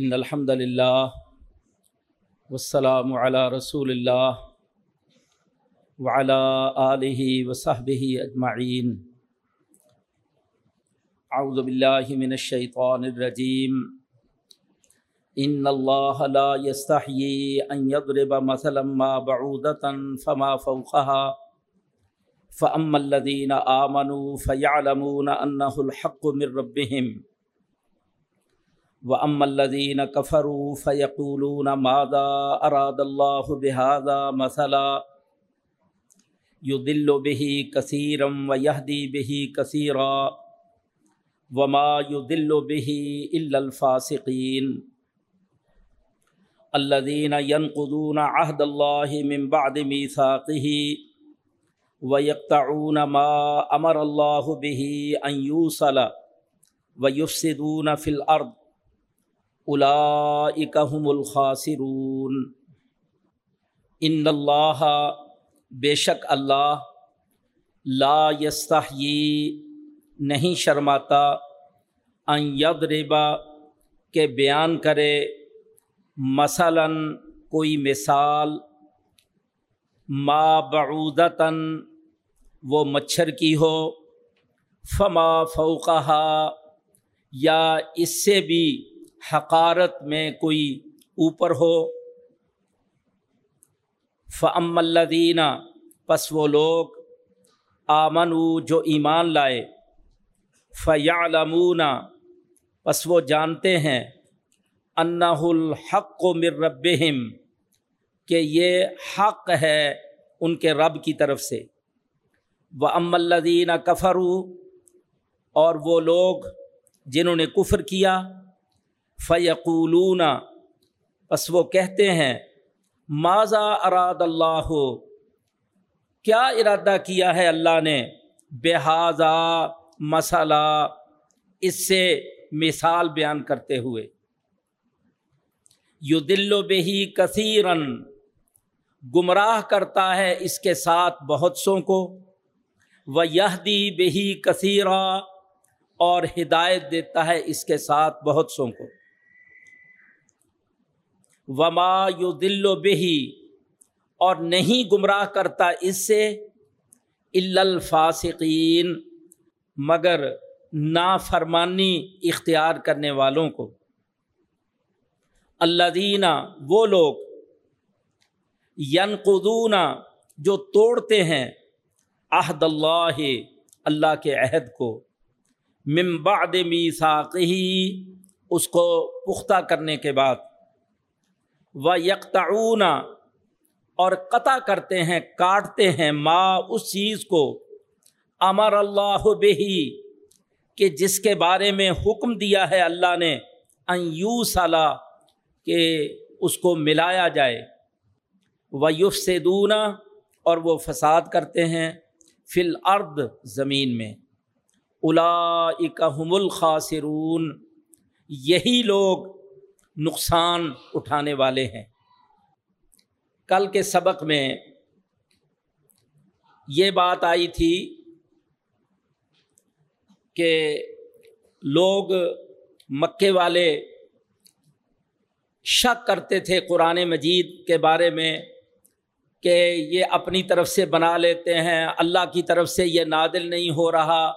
ان الحمد للہ والسلام علی رسول اللہ وعلى آلہ وصحبہ اجمعین اعوذ باللہ من الشیطان الرجیم ان اللہ لا يستحیی ان يضرب مثلا ما بعودتا فما فوقها. فأما الذين آمنوا فيعلمون أنه الحق من ربهم. و ام اللہ وأما الذين كفروا فيقولون ماذا أراد الله بهذا مثلا يضل به كثيرا ويهدي به كثيرا وما يضل به إلا الفاسقين الذين ينقضون عهد الله من بعد ميثاقه ويقطعون ما امر الله به ان يوصل ويفسدون في الارض اولئك هم الخاسرون۔ ان اللہ، بے شک اللہ، لا یستحیی، نہیں شرماتا، ان یضربا کہ بیان کرے۔ مثلا کوئی مثال، ما بعودتاً، وہ مچھر کی ہو۔ فما فوقہ یا اس سے بھی حقارت میں کوئی اوپر ہو۔ فعم الدینہ پس وہ لوگ آمن جو ایمان لائے۔ فیالمون پس وہ جانتے ہیں۔ انہ الحق و مر ربہم کہ یہ حق ہے ان کے رب کی طرف سے۔ و ام الدین کفرو اور وہ لوگ جنہوں نے کفر کیا۔ فیقولون پس وہ کہتے ہیں ماضا اراد اللہ؟ کیا ارادہ کیا ہے اللہ نے؟ بحاذا مسئلہ، اس سے مثال بیان کرتے ہوئے۔ یو دل و بہی کثیرن، گمراہ کرتا ہے اس کے ساتھ بہت سوں کو۔ و یہدی بہی کثیرہ اور ہدایت دیتا ہے اس کے ساتھ بہت سوں کو۔ وما یو دل و بہی اور نہیں گمراہ کرتا اس سے الفاسقین مگر نافرمانی اختیار کرنے والوں کو۔ اللہ دینہ وہ لوگ ینقدونہ جو توڑتے ہیں عہد اللہ اللہ کے عہد کو۔ بعد میساقی اس کو پختہ کرنے کے بعد۔ و یکتعون اور قطع کرتے ہیں، کاٹتے ہیں ماں اس چیز کو۔ امر اللہ بہی، کہ جس کے بارے میں حکم دیا ہے اللہ نے یو صلاح کہ اس کو ملایا جائے۔ و یوف سے اور وہ فساد کرتے ہیں فی الارض، زمین میں۔ الاکم الخاصرون یہی لوگ نقصان اٹھانے والے ہیں۔ کل کے سبق میں یہ بات آئی تھی کہ لوگ مکے والے شک کرتے تھے قرآن مجید کے بارے میں کہ یہ اپنی طرف سے بنا لیتے ہیں، اللہ کی طرف سے یہ نادل نہیں ہو رہا۔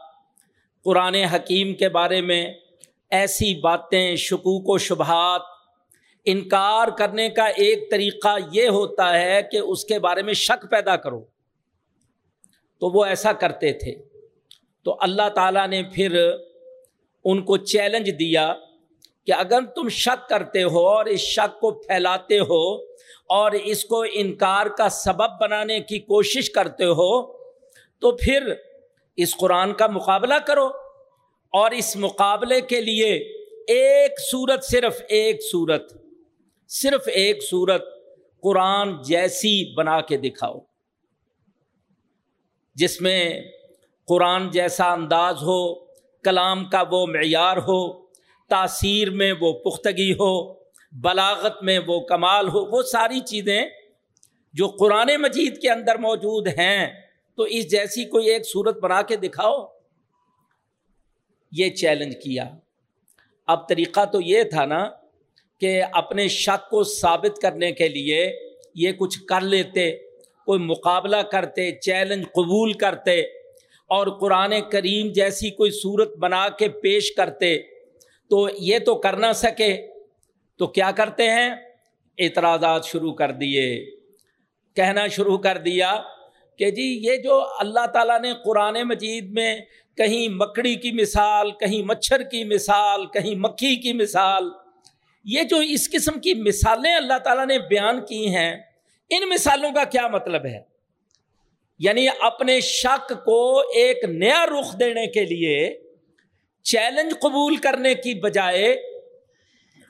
قرآن حکیم کے بارے میں ایسی باتیں، شکوک و شبہات انکار کرنے کا ایک طریقہ یہ ہوتا ہے کہ اس کے بارے میں شک پیدا کرو۔ تو وہ ایسا کرتے تھے۔ تو اللہ تعالیٰ نے پھر ان کو چیلنج دیا کہ اگر تم شک کرتے ہو اور اس شک کو پھیلاتے ہو اور اس کو انکار کا سبب بنانے کی کوشش کرتے ہو تو پھر اس قرآن کا مقابلہ کرو۔ اور اس مقابلے کے لیے ایک صورت صرف ایک صورت، صرف ایک صورت قرآن جیسی بنا کے دکھاؤ، جس میں قرآن جیسا انداز ہو، کلام کا وہ معیار ہو، تاثیر میں وہ پختگی ہو، بلاغت میں وہ کمال ہو، وہ ساری چیزیں جو قرآن مجید کے اندر موجود ہیں، تو اس جیسی کوئی ایک صورت بنا کے دکھاؤ۔ یہ چیلنج کیا۔ اب طریقہ تو یہ تھا نا کہ اپنے شک کو ثابت کرنے کے لیے یہ کچھ کر لیتے، کوئی مقابلہ کرتے چیلنج قبول کرتے اور قرآن کریم جیسی کوئی صورت بنا کے پیش کرتے۔ تو یہ تو کر نہ سکے۔ تو کیا کرتے ہیں؟ اعتراضات شروع کر دیے۔ کہنا شروع کر دیا کہ جی یہ جو اللہ تعالیٰ نے قرآن مجید میں کہیں مکڑی کی مثال، کہیں مچھر کی مثال، کہیں مکھی کی مثال۔ یہ جو اس قسم کی مثالیں اللہ تعالیٰ نے بیان کی ہیں، ان مثالوں کا کیا مطلب ہے؟ یعنی اپنے شک کو ایک نیا رخ دینے کے لیے، چیلنج قبول کرنے کی بجائے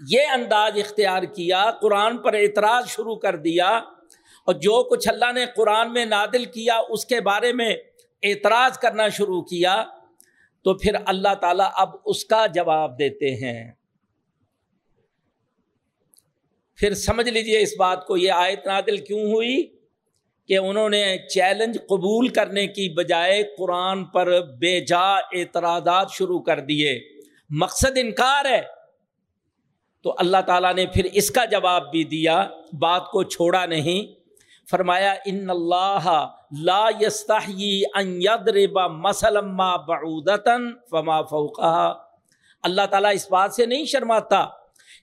یہ انداز اختیار کیا، قرآن پر اعتراض شروع کر دیا۔ اور جو کچھ اللہ نے قرآن میں نادل کیا، اس کے بارے میں اعتراض کرنا شروع کیا۔ تو پھر اللہ تعالیٰ اب اس کا جواب دیتے ہیں۔ پھر سمجھ لیجیے اس بات کو، یہ آیت نادل کیوں ہوئی؟ کہ انہوں نے چیلنج قبول کرنے کی بجائے قرآن پر بے جا اعتراضات شروع کر دیے۔ مقصد انکار ہے۔ تو اللہ تعالیٰ نے پھر اس کا جواب بھی دیا، بات کو چھوڑا نہیں۔ فرمایا، ان اللہ لا ان یضرب مسلم بعودتن فما فوقها۔ اللہ تعالیٰ اس بات سے نہیں شرماتا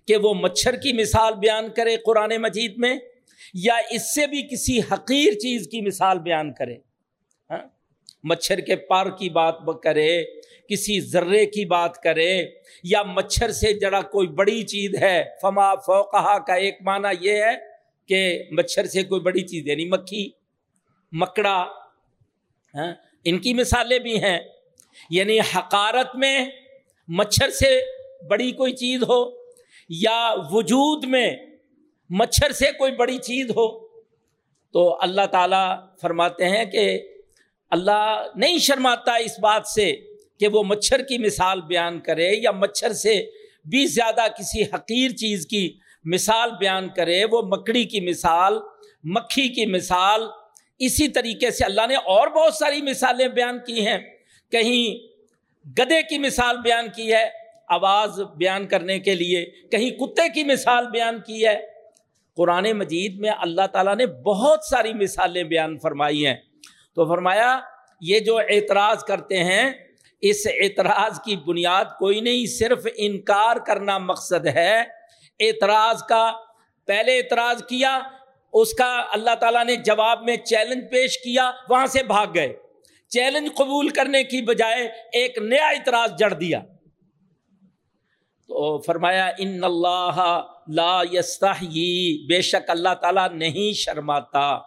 کہ وہ مچھر کی مثال بیان کرے قرآن مجید میں، یا اس سے بھی کسی حقیر چیز کی مثال بیان کرے۔ ہاں؟ مچھر کے پر کی بات کرے، کسی ذرے کی بات کرے، یا مچھر سے جڑا کوئی بڑی چیز ہے۔ فما فوقہ کا ایک معنی یہ ہے کہ مچھر سے کوئی بڑی چیز یعنی مکھی۔ مکڑا ہاں، ان کی مثالیں بھی ہیں۔ یعنی حقارت میں مچھر سے بڑی کوئی چیز ہو یا وجود میں مچھر سے کوئی بڑی چیز ہو، تو اللہ تعالیٰ فرماتے ہیں کہ اللہ نہیں شرماتا اس بات سے کہ وہ مچھر کی مثال بیان کرے یا مچھر سے بھی زیادہ کسی حقیر چیز کی مثال بیان کرے۔ وہ مکڑی کی مثال، مکھی کی مثال اسی طریقے سے اللہ نے اور بہت ساری مثالیں بیان کی ہیں۔ کہیں گدے کی مثال بیان کی ہے آواز بیان کرنے کے لیے، کہیں کتے کی مثال بیان کی ہے۔ قرآن مجید میں اللہ تعالیٰ نے بہت ساری مثالیں بیان فرمائی ہیں۔ تو فرمایا، یہ جو اعتراض کرتے ہیں، اس اعتراض کی بنیاد کوئی نہیں، صرف انکار کرنا مقصد ہے۔ اعتراض کا پہلے اعتراض کیا اس کا اللہ تعالیٰ نے جواب میں چیلنج پیش کیا، وہاں سے بھاگ گئے۔ چیلنج قبول کرنے کی بجائے ایک نیا اعتراض جڑ دیا۔ تو فرمایا، ان اللہ لا یستحیی بے شک اللہ تعالیٰ نہیں شرماتا۔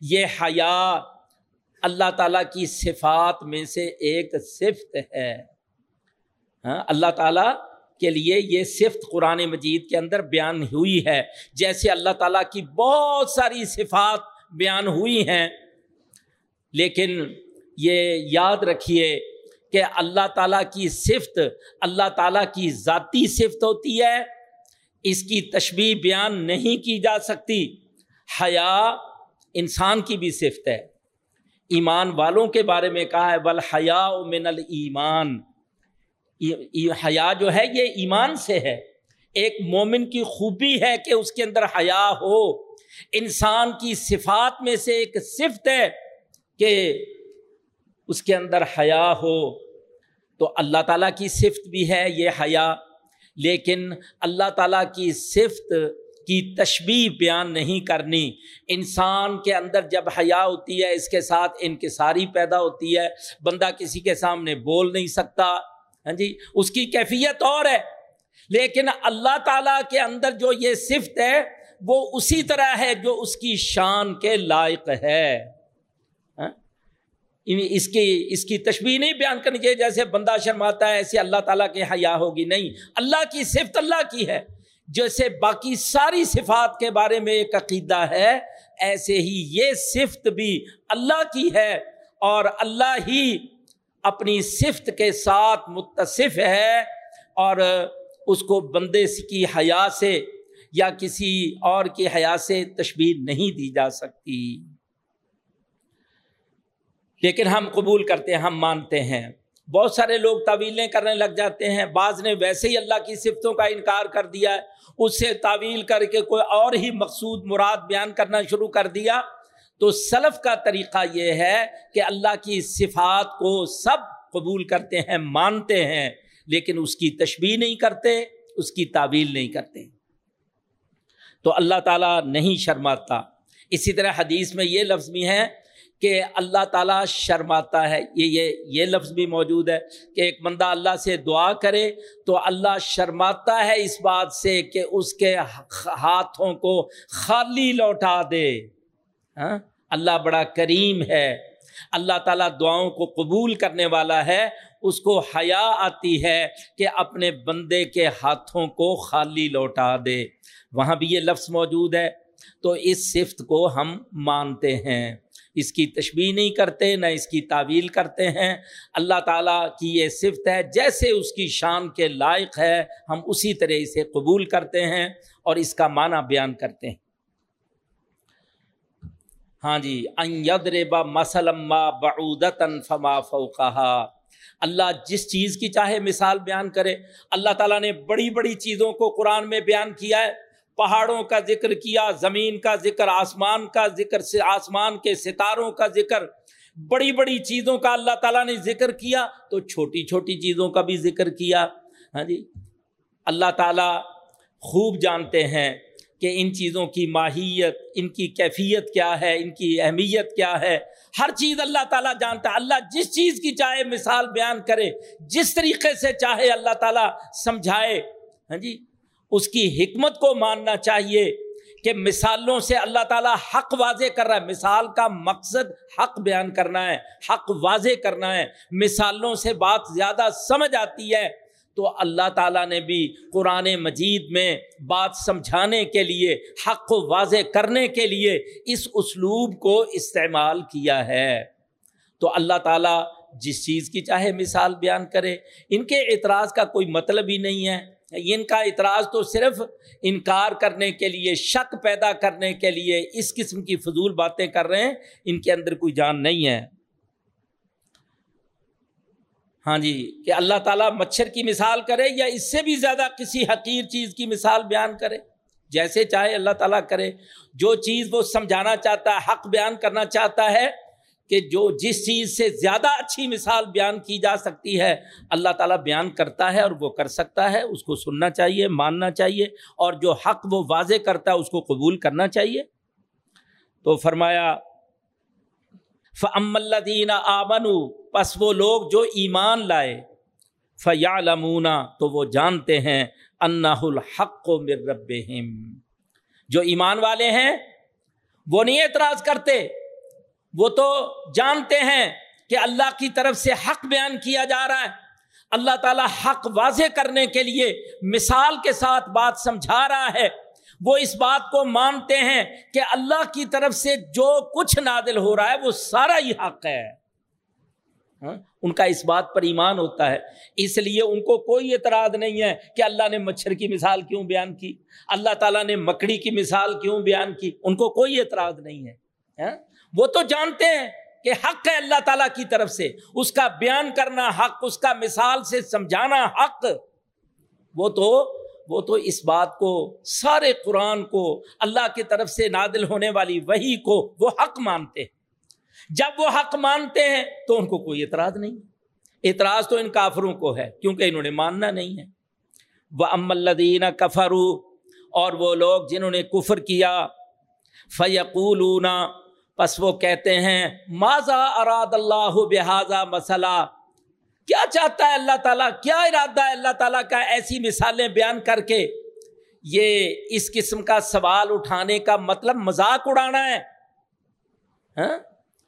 یہ حیا اللہ تعالیٰ کی صفات میں سے ایک صفت ہے۔ ہاں اللہ تعالیٰ کے لیے یہ صفت قرآن مجید کے اندر بیان ہوئی ہے۔ جیسے اللہ تعالیٰ کی بہت ساری صفات بیان ہوئی ہیں، لیکن یہ یاد رکھیے کہ اللہ تعالیٰ کی صفت اللہ تعالیٰ کی ذاتی صفت ہوتی ہے۔ اس کی تشبیح بیان نہیں کی جا سکتی۔ حیا انسان کی بھی صفت ہے۔ ایمان والوں کے بارے میں کہا ہے بل حیا من المان حیا جو ہے یہ ایمان سے ہے۔ ایک مومن کی خوبی ہے کہ اس کے اندر حیا ہو۔ انسان کی صفات میں سے ایک صفت ہے کہ اس کے اندر حیا ہو۔ تو اللہ تعالیٰ کی صفت بھی ہے یہ حیا۔ لیکن اللہ تعالیٰ کی صفت کی تشبیح بیان نہیں کرنی۔ انسان کے اندر جب حیا ہوتی ہے، اس کے ساتھ انکساری پیدا ہوتی ہے۔ بندہ کسی کے سامنے بول نہیں سکتا۔ ہاں جی اس کی کیفیت اور ہے۔ لیکن اللہ تعالیٰ کے اندر جو یہ صفت ہے، وہ اسی طرح ہے جو اس کی شان کے لائق ہے۔ ہاں؟ اس کی اس کی تشبیح نہیں بیان کرنی چاہیے، جیسے بندہ شرماتا ہے، ایسے اللہ تعالیٰ کے حیا ہوگی۔ نہیں، اللہ کی صفت اللہ کی ہے۔ جیسے باقی ساری صفات کے بارے میں ایک عقیدہ ہے، ایسے ہی یہ صفت بھی اللہ کی ہے اور اللہ ہی اپنی صفت کے ساتھ متصف ہے اور اس کو بندے کی حیا سے یا کسی اور کی حیا سے تشبیح نہیں دی جا سکتی۔ لیکن ہم قبول کرتے ہیں، ہم مانتے ہیں۔ بہت سارے لوگ تعویلیں کرنے لگ جاتے ہیں۔ بعض نے ویسے ہی اللہ کی صفتوں کا انکار کر دیا ہے اس سے تعویل کر کے کوئی اور ہی مقصود مراد بیان کرنا شروع کر دیا۔ تو سلف کا طریقہ یہ ہے کہ اللہ کی صفات کو سب قبول کرتے ہیں، مانتے ہیں، لیکن اس کی تشبیح نہیں کرتے، اس کی تعویل نہیں کرتے۔ تو اللہ تعالیٰ نہیں شرماتا۔ اسی طرح حدیث میں یہ لفظ بھی ہے کہ اللہ تعالیٰ شرماتا ہے۔ یہ یہ یہ لفظ بھی موجود ہے کہ ایک بندہ اللہ سے دعا کرے تو اللہ شرماتا ہے اس بات سے کہ اس کے ہاتھوں کو خالی لوٹا دے۔ ہاں؟ اللہ بڑا کریم ہے۔ اللہ تعالیٰ دعاؤں کو قبول کرنے والا ہے۔ اس کو حیا آتی ہے کہ اپنے بندے کے ہاتھوں کو خالی لوٹا دے۔ وہاں بھی یہ لفظ موجود ہے۔ تو اس صفت کو ہم مانتے ہیں۔ اس کی تشبیح نہیں کرتے، نہ اس کی تعویل کرتے ہیں۔ اللہ تعالیٰ کی یہ صفت ہے۔ جیسے اس کی شان کے لائق ہے، ہم اسی طرح اسے قبول کرتے ہیں اور اس کا معنی بیان کرتے ہیں۔ ہاں جی با مسلم بعودتن فما فوقہ اللہ جس چیز کی چاہے مثال بیان کرے۔ اللہ تعالیٰ نے بڑی بڑی چیزوں کو قرآن میں بیان کیا ہے۔ پہاڑوں کا ذکر کیا، زمین کا ذکر، آسمان کا ذکر آسمان کے ستاروں کا ذکر۔ بڑی بڑی چیزوں کا اللہ تعالیٰ نے ذکر کیا تو چھوٹی چھوٹی چیزوں کا بھی ذکر کیا۔ ہاں جی اللہ تعالیٰ خوب جانتے ہیں۔ کہ ان چیزوں کی ماہیت، ان کی کیفیت کیا ہے، ان کی اہمیت کیا ہے۔ ہر چیز اللہ تعالیٰ جانتا ہے۔ اللہ جس چیز کی چاہے مثال بیان کرے، جس طریقے سے چاہے اللہ تعالیٰ سمجھائے۔ ہاں جی؟ اس کی حکمت کو ماننا چاہیے کہ مثالوں سے اللہ تعالیٰ حق واضح کر رہا ہے۔ مثال کا مقصد حق بیان کرنا ہے، حق واضح کرنا ہے۔ مثالوں سے بات زیادہ سمجھ آتی ہے۔ تو اللہ تعالیٰ نے بھی قرآن مجید میں بات سمجھانے کے لیے، حق کو واضح کرنے کے لیے اس اسلوب کو استعمال کیا ہے۔ تو اللہ تعالیٰ جس چیز کی چاہے مثال بیان کرے۔ ان کے اعتراض کا کوئی مطلب ہی نہیں ہے۔ ان کا اعتراض تو صرف انکار کرنے کے لیے، شک پیدا کرنے کے لیے اس قسم کی فضول باتیں کر رہے ہیں۔ ان کے اندر کوئی جان نہیں ہے۔ ہاں جی کہ اللہ تعالیٰ مچھر کی مثال کرے یا اس سے بھی زیادہ کسی حقیر چیز کی مثال بیان کرے، جیسے چاہے اللہ تعالیٰ کرے۔ جو چیز وہ سمجھانا چاہتا ہے حق بیان کرنا چاہتا ہے کہ جو جس چیز سے زیادہ اچھی مثال بیان کی جا سکتی ہے، اللہ تعالیٰ بیان کرتا ہے اور وہ کر سکتا ہے، اس کو سننا چاہیے، ماننا چاہیے۔ اور جو حق وہ واضح کرتا ہے، اس کو قبول کرنا چاہیے۔ تو فرمایا فعم اللہ آمن پس وہ لوگ جو ایمان لائے فیا لمونا تو وہ جانتے ہیں انح الحق و رب جو ایمان والے ہیں، وہ نہیں اعتراض کرتے، وہ تو جانتے ہیں کہ اللہ کی طرف سے حق بیان کیا جا رہا ہے۔ اللہ تعالیٰ حق واضح کرنے کے لیے مثال کے ساتھ بات سمجھا رہا ہے۔ وہ اس بات کو مانتے ہیں کہ اللہ کی طرف سے جو کچھ نادل ہو رہا ہے وہ سارا ہی حق ہے۔ ہاں؟ ان کا اس بات پر ایمان ہوتا ہے۔ اس لیے ان کو کوئی اعتراض نہیں ہے کہ اللہ نے مچھر کی مثال کیوں بیان کی۔ اللہ تعالیٰ نے مکڑی کی مثال کیوں بیان کی۔ ان کو کوئی اعتراض نہیں ہے۔ ہاں؟ وہ تو جانتے ہیں کہ حق ہے اللہ تعالیٰ کی طرف سے۔ اس کا بیان کرنا حق، اس کا مثال سے سمجھانا حق۔ وہ تو وہ تو اس بات کو سارے قرآن کو اللہ کی طرف سے نادل ہونے والی وہی کو وہ حق مانتے ہیں۔ جب وہ حق مانتے ہیں تو ان کو کوئی اعتراض نہیں۔ اعتراض تو ان کافروں کو ہے کیونکہ انہوں نے ماننا نہیں ہے۔ وہ ام الدین کفرو اور وہ لوگ جنہوں نے کفر کیا، فیقولون، پس وہ کہتے ہیں ماضا اراد اللہ بحاظہ مسئلہ کیا چاہتا ہے اللہ تعالیٰ؟ کیا ارادہ ہے اللہ تعالیٰ کا ایسی مثالیں بیان کر کے؟ یہ اس قسم کا سوال اٹھانے کا مطلب مذاق اڑانا ہے۔ ہاں؟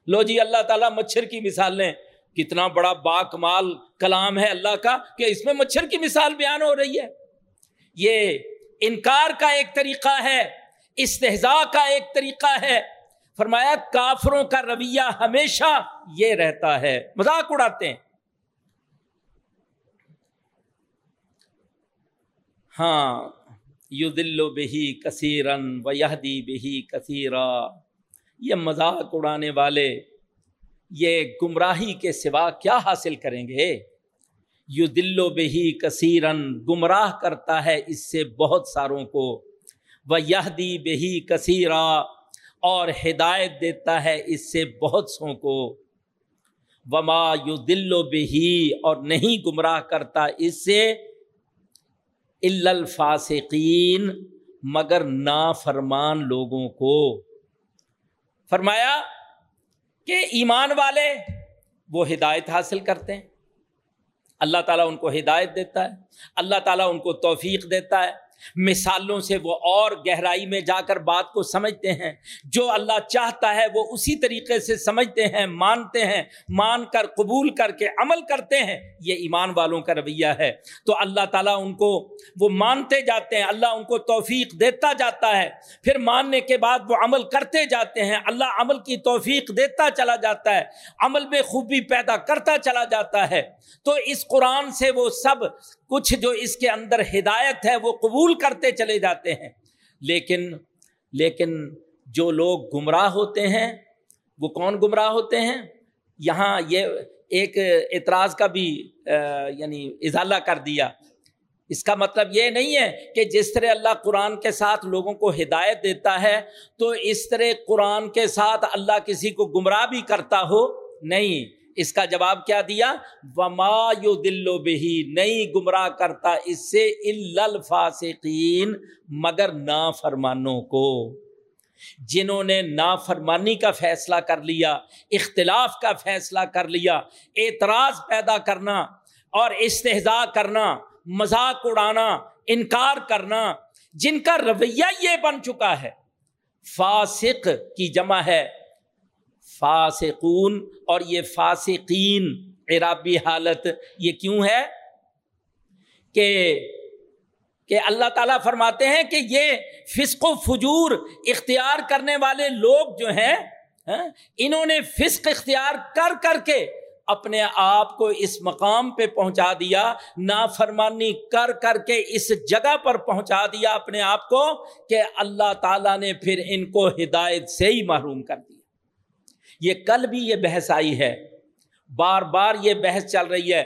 لو جی اللہ تعالیٰ مچھر کی مثالیں کتنا بڑا با کمال کلام ہے اللہ کا کہ اس میں مچھر کی مثال بیان ہو رہی ہے۔ یہ انکار کا ایک طریقہ ہے استحضاء کا ایک طریقہ ہے۔ فرمایا، کافروں کا رویہ ہمیشہ یہ رہتا ہے۔ مذاق اڑاتے ہیں۔ ہاں یو دل و بہی کثیرن و یہدی بہی کثیرا۔ یہ مذاق اڑانے والے، یہ گمراہی کے سوا کیا حاصل کریں گے؟ یو دل و بہی کثیرن، گمراہ کرتا ہے اس سے بہت ساروں کو۔ وہ یہ دی بہی کثیرہ اور ہدایت دیتا ہے اس سے بہت سو کو۔ وما یو دل و بہی، اور نہیں گمراہ کرتا اس سے الفاسقین، مگر نافرمان لوگوں کو۔ فرمایا کہ ایمان والے وہ ہدایت حاصل کرتے ہیں۔ اللہ تعالیٰ ان کو ہدایت دیتا ہے۔ اللہ تعالیٰ ان کو توفیق دیتا ہے۔ مثالوں سے وہ اور گہرائی میں جا کر بات کو سمجھتے ہیں۔ جو اللہ چاہتا ہے وہ اسی طریقے سے سمجھتے ہیں، مانتے ہیں، مان کر، قبول کر کے عمل کرتے ہیں۔ یہ ایمان والوں کا رویہ ہے۔ تو اللہ تعالیٰ ان کو، وہ مانتے جاتے ہیں۔ اللہ ان کو توفیق دیتا جاتا ہے۔ پھر ماننے کے بعد وہ عمل کرتے جاتے ہیں۔ اللہ عمل کی توفیق دیتا چلا جاتا ہے۔ عمل میں خوبی پیدا کرتا چلا جاتا ہے۔ تو اس قرآن سے وہ سب کچھ جو اس کے اندر ہدایت ہے وہ قبول کرتے چلے جاتے ہیں۔ لیکن لیکن جو لوگ گمراہ ہوتے ہیں، وہ کون گمراہ ہوتے ہیں؟ یہاں یہ ایک اعتراض کا بھی یعنی اضالہ کر دیا۔ اس کا مطلب یہ نہیں ہے کہ جس طرح اللہ قرآن کے ساتھ لوگوں کو ہدایت دیتا ہے، تو اس طرح قرآن کے ساتھ اللہ کسی کو گمراہ بھی کرتا ہو، نہیں۔ اس کا جواب کیا دیا؟ وما یو دلو بہی نہیں گمراہ کرتا اس سے الفاسقین مگر نافرمانوں کو۔ جنہوں نے نافرمانی کا فیصلہ کر لیا، اختلاف کا فیصلہ کر لیا، اعتراض پیدا کرنا اور استحضاء کرنا، مذاق اڑانا، انکار کرنا، جن کا رویہ یہ بن چکا ہے۔ فاسق کی جمع ہے۔ فاسقون اور یہ فاسقین عرابی حالت یہ کیوں ہے کہ کہ اللہ تعالیٰ فرماتے ہیں کہ یہ فسق و فجور اختیار کرنے والے لوگ جو ہیں ہاں، انہوں نے فسق اختیار کر کر کے اپنے آپ کو اس مقام پہ پہنچا دیا، نافرمانی کر کر کے اس جگہ پر پہنچا دیا اپنے آپ کو کہ اللہ تعالیٰ نے پھر ان کو ہدایت سے ہی محروم کر دیا۔ یہ کل بھی یہ بحث آئی ہے۔ بار بار یہ بحث چل رہی ہے۔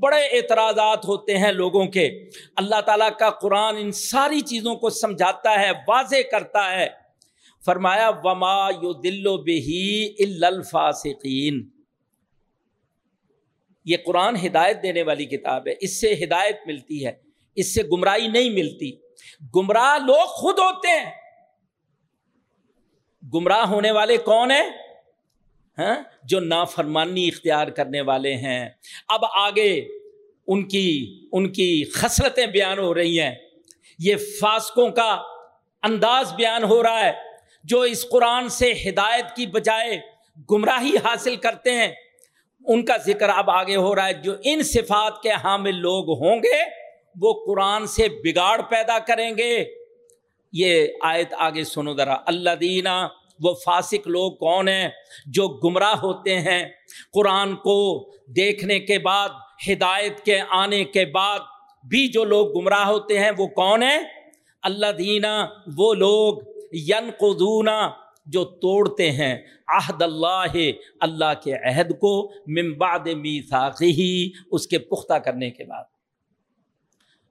بڑے اعتراضات ہوتے ہیں لوگوں کے۔ اللہ تعالیٰ کا قرآن ان ساری چیزوں کو سمجھاتا ہے، واضح کرتا ہے۔ فرمایا، وما یو دل و بہی الفاسقین یہ قرآن ہدایت دینے والی کتاب ہے۔ اس سے ہدایت ملتی ہے۔ اس سے گمراہی نہیں ملتی۔ گمراہ لوگ خود ہوتے ہیں۔ گمراہ ہونے والے کون ہیں؟ ہاں جو نافرمانی اختیار کرنے والے ہیں۔ اب آگے ان کی ان کی خسرتیں بیان ہو رہی ہیں۔ یہ فاسکوں کا انداز بیان ہو رہا ہے، جو اس قرآن سے ہدایت کی بجائے گمراہی حاصل کرتے ہیں۔ ان کا ذکر اب آگے ہو رہا ہے، جو ان صفات کے حامل لوگ ہوں گے، وہ قرآن سے بگاڑ پیدا کریں گے۔ یہ آیت آگے سنو ذرا۔ اللہ دینا وہ فاسق لوگ کون ہیں جو گمراہ ہوتے ہیں قرآن کو دیکھنے کے بعد، ہدایت کے آنے کے بعد بھی جو لوگ گمراہ ہوتے ہیں وہ کون ہیں؟ اللہ دینا وہ لوگ ین قدونا جو توڑتے ہیں عہد اللہ اللہ کے عہد کو ممباد میساخی اس کے پختہ کرنے کے بعد۔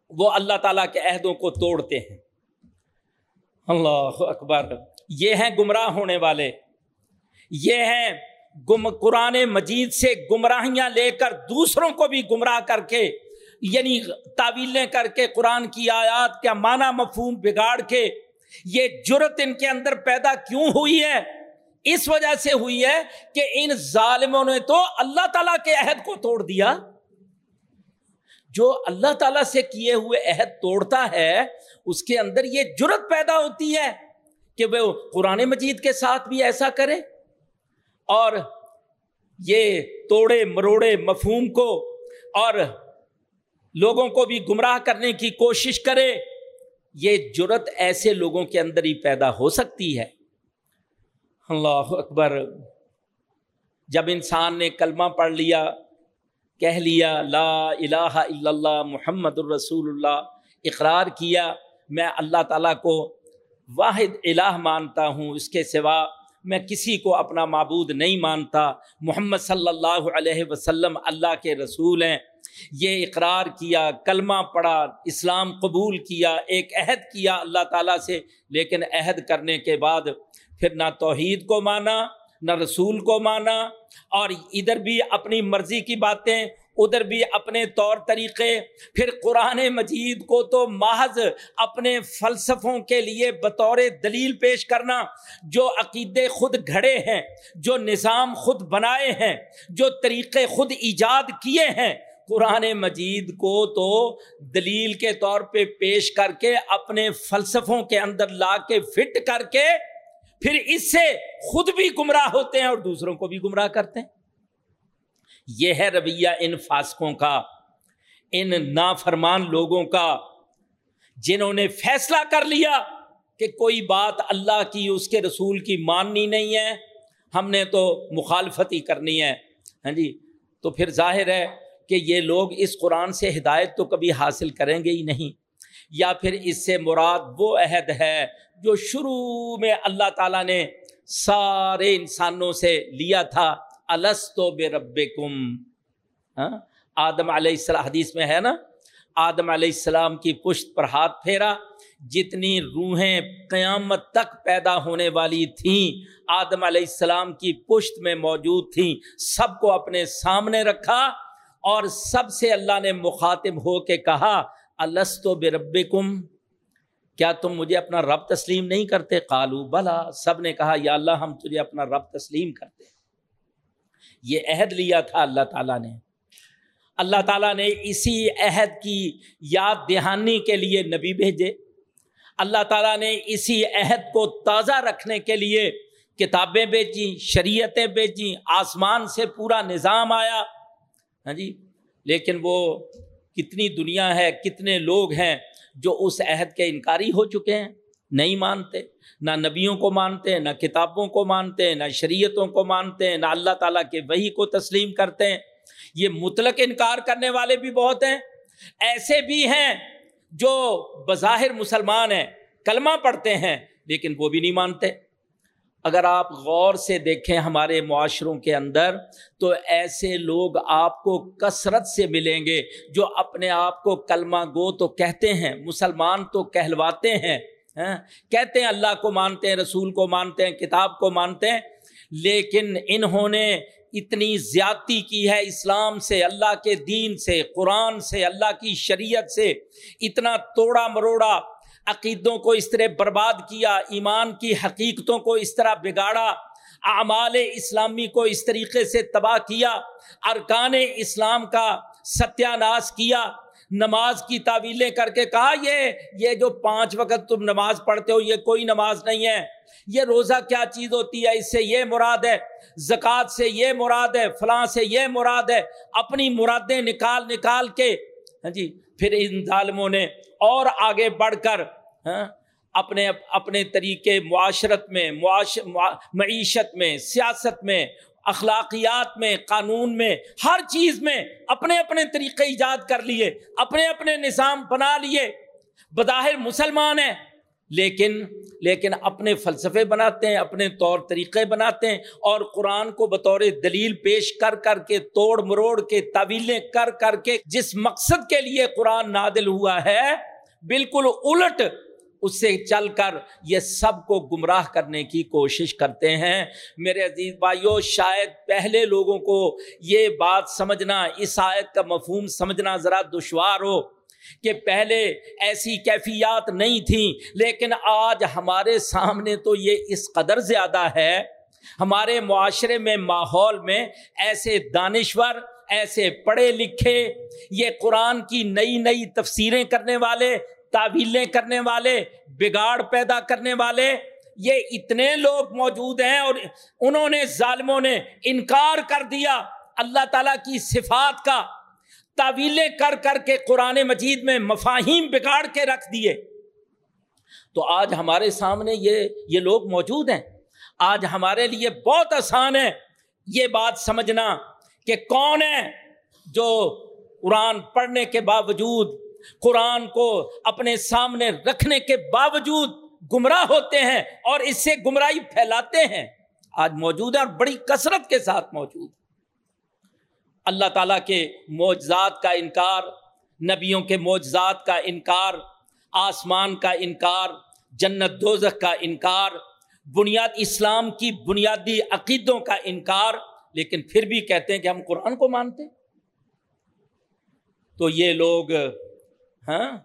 وہ اللہ تعالیٰ کے عہدوں کو توڑتے ہیں۔ اللہ اکبر۔ یہ ہیں گمراہ ہونے والے۔ یہ ہیں گم، قرآن مجید سے گمراہیاں لے کر دوسروں کو بھی گمراہ کر کے یعنی تعویلیں کر کے قرآن کی آیات کا معنی مفہوم بگاڑ کے یہ جرت ان کے اندر پیدا کیوں ہوئی ہے؟ اس وجہ سے ہوئی ہے کہ ان ظالموں نے تو اللہ تعالیٰ کے عہد کو توڑ دیا۔ جو اللہ تعالیٰ سے کیے ہوئے عہد توڑتا ہے، اس کے اندر یہ جرت پیدا ہوتی ہے۔ کہ وہ قرآن مجید کے ساتھ بھی ایسا کرے اور یہ توڑے مروڑے مفہوم کو اور لوگوں کو بھی گمراہ کرنے کی کوشش کرے، یہ جرت ایسے لوگوں کے اندر ہی پیدا ہو سکتی ہے۔ اللہ اکبر، جب انسان نے کلمہ پڑھ لیا، کہہ لیا، لا الہ الا اللہ، محمد الرسول اللہ، اقرار کیا، میں اللہ تعالیٰ کو واحد الہ مانتا ہوں، اس کے سوا میں کسی کو اپنا معبود نہیں مانتا۔ محمد صلی اللہ علیہ وسلم اللہ کے رسول ہیں۔ یہ اقرار کیا، کلمہ پڑھا، اسلام قبول کیا، ایک عہد کیا اللہ تعالیٰ سے۔ لیکن عہد کرنے کے بعد پھر نہ توحید کو مانا، نہ رسول کو مانا۔ اور ادھر بھی اپنی مرضی کی باتیں ادھر بھی اپنے طور طریقے، پھر قرآن مجید کو تو محض اپنے فلسفوں کے لیے بطور دلیل پیش کرنا، جو عقیدے خود گھڑے ہیں، جو نظام خود بنائے ہیں، جو طریقے خود ایجاد کیے ہیں، قرآن مجید کو تو دلیل کے طور پہ پیش کر کے اپنے فلسفوں کے اندر لا کے فٹ کر کے، پھر اس سے خود بھی گمراہ ہوتے ہیں اور دوسروں کو بھی گمراہ کرتے ہیں۔ یہ ہے رویہ ان فاسقوں کا، ان نافرمان لوگوں کا، جنہوں نے فیصلہ کر لیا کہ کوئی بات اللہ کی، اس کے رسول کی ماننی نہیں ہے، ہم نے تو مخالفت ہی کرنی ہے۔ ہاں جی؟ تو پھر ظاہر ہے کہ یہ لوگ اس قرآن سے ہدایت تو کبھی حاصل کریں گے ہی نہیں۔ یا پھر اس سے مراد وہ عہد ہے جو شروع میں اللہ تعالیٰ نے سارے انسانوں سے لیا تھا۔ السطو بے رب کم ہاں؟ آدم علیہ السلام، حدیث میں ہے نا؟ آدم علیہ السلام کی پشت پر ہاتھ پھیرا، جتنی روحیں قیامت تک پیدا ہونے والی تھیں، آدم علیہ السلام کی پشت میں موجود تھیں، سب کو اپنے سامنے رکھا اور سب سے اللہ نے مخاطب ہو کے کہا السطو بے رب کم کیا تم مجھے اپنا رب تسلیم نہیں کرتے؟ کالو بلا، سب نے کہا، یا اللہ، ہم تجھے اپنا رب تسلیم کرتے یہ عہد لیا تھا اللہ تعالیٰ نے۔ اللہ تعالیٰ نے اسی عہد کی یاد دہانی کے لیے نبی بھیجے۔ اللہ تعالیٰ نے اسی عہد کو تازہ رکھنے کے لیے کتابیں بیچیں شریعتیں بیچیں آسمان سے پورا نظام آیا۔ ہاں جی لیکن وہ کتنی دنیا ہے، کتنے لوگ ہیں جو اس عہد کے انکاری ہو چکے ہیں۔ نہیں مانتے، نہ نبیوں کو مانتے ہیں نہ کتابوں کو مانتے ہیں نہ شریعتوں کو مانتے ہیں نہ اللہ تعالیٰ کے وہی کو تسلیم کرتے ہیں۔ یہ مطلق انکار کرنے والے بھی بہت ہیں، ایسے بھی ہیں جو بظاہر مسلمان ہیں، کلمہ پڑھتے ہیں، لیکن وہ بھی نہیں مانتے۔ اگر آپ غور سے دیکھیں ہمارے معاشروں کے اندر، تو ایسے لوگ آپ کو کثرت سے ملیں گے جو اپنے آپ کو کلمہ گو تو کہتے ہیں، مسلمان تو کہلواتے ہیں۔ ہاں؟ کہتے ہیں اللہ کو مانتے ہیں، رسول کو مانتے ہیں، کتاب کو مانتے ہیں، لیکن انہوں نے اتنی زیادتی کی ہے اسلام سے، اللہ کے دین سے، قرآن سے، اللہ کی شریعت سے، اتنا توڑا مروڑا عقیدوں کو اس طرح برباد کیا، ایمان کی حقیقتوں کو اس طرح بگاڑا، اعمال اسلامی کو اس طریقے سے تباہ کیا، ارکان اسلام کا ستیہ ناش کیا نماز کی تعویلیں کر کے کہا، یہ یہ جو پانچ وقت تم نماز پڑھتے ہو، یہ کوئی نماز نہیں ہے۔ یہ روزہ کیا چیز ہوتی ہے؟ اس سے یہ مراد ہے، زکوٰۃ سے یہ مراد ہے، فلاں سے یہ مراد ہے۔ اپنی مرادیں نکال نکال کے ہاں جی پھر ان ظالموں نے اور آگے بڑھ کر ہاں اپنے اپنے طریقے معاشرت میں، معاش معیشت میں، سیاست میں اخلاقیات میں، قانون میں، ہر چیز میں اپنے اپنے طریقے ایجاد کر لیے، اپنے اپنے نظام بنا لیے۔ بظاہر مسلمان ہیں، لیکن لیکن اپنے فلسفے بناتے ہیں، اپنے طور طریقے بناتے ہیں اور قرآن کو بطور دلیل پیش کر کر کے، توڑ مروڑ کے طویلیں کر کر کے، جس مقصد کے لیے قرآن نادل ہوا ہے، بالکل الٹ اس سے چل کر یہ سب کو گمراہ کرنے کی کوشش کرتے ہیں۔ میرے عزیز بھائیوں شاید پہلے لوگوں کو یہ بات سمجھنا، اس آیت کا مفہوم سمجھنا ذرا دشوار ہو کہ پہلے ایسی کیفیات نہیں تھیں، لیکن آج ہمارے سامنے تو یہ اس قدر زیادہ ہے۔ ہمارے معاشرے میں، ماحول میں ایسے دانشور، ایسے پڑھے لکھے، یہ قرآن کی نئی نئی تفسیریں کرنے والے تعویلیں کرنے والے، بگاڑ پیدا کرنے والے، یہ اتنے لوگ موجود ہیں اور انہوں نے ظالموں نے انکار کر دیا اللہ تعالیٰ کی صفات کا۔ تعویلیں کر کر کے قرآن مجید میں مفاہیم بگاڑ کے رکھ دیے۔ تو آج ہمارے سامنے یہ یہ لوگ موجود ہیں۔ آج ہمارے لیے بہت آسان ہے یہ بات سمجھنا کہ کون ہے جو قرآن پڑھنے کے باوجود قرآن کو اپنے سامنے رکھنے کے باوجود گمراہ ہوتے ہیں اور اس سے گمراہی پھیلاتے ہیں۔ آج موجود ہے اور بڑی کثرت کے ساتھ موجود۔ اللہ تعالیٰ کے معجزات کا انکار، نبیوں کے معجزات کا انکار، آسمان کا انکار، جنت دوزخ کا انکار، بنیاد اسلام کی بنیادی عقیدوں کا انکار۔ لیکن پھر بھی کہتے ہیں کہ ہم قرآن کو مانتے۔ تو یہ لوگ ہاں؟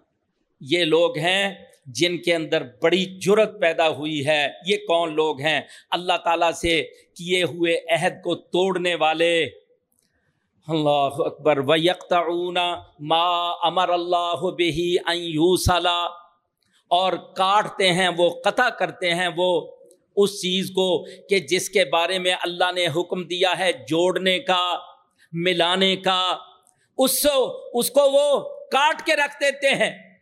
یہ لوگ ہیں جن کے اندر بڑی جرت پیدا ہوئی ہے۔ یہ کون لوگ ہیں؟ اللہ تعالیٰ سے کیے ہوئے عہد کو توڑنے والے۔ اللہ اکبر۔ و یکتا ما امر اللہ بہی یوسلا اور کاٹتے ہیں، وہ قطع کرتے ہیں وہ اس چیز کو کہ جس کے بارے میں اللہ نے حکم دیا ہے، جوڑنے کا، ملانے کا۔ اس اس کو وہ کاٹ کے رکھ دیتے ہیں۔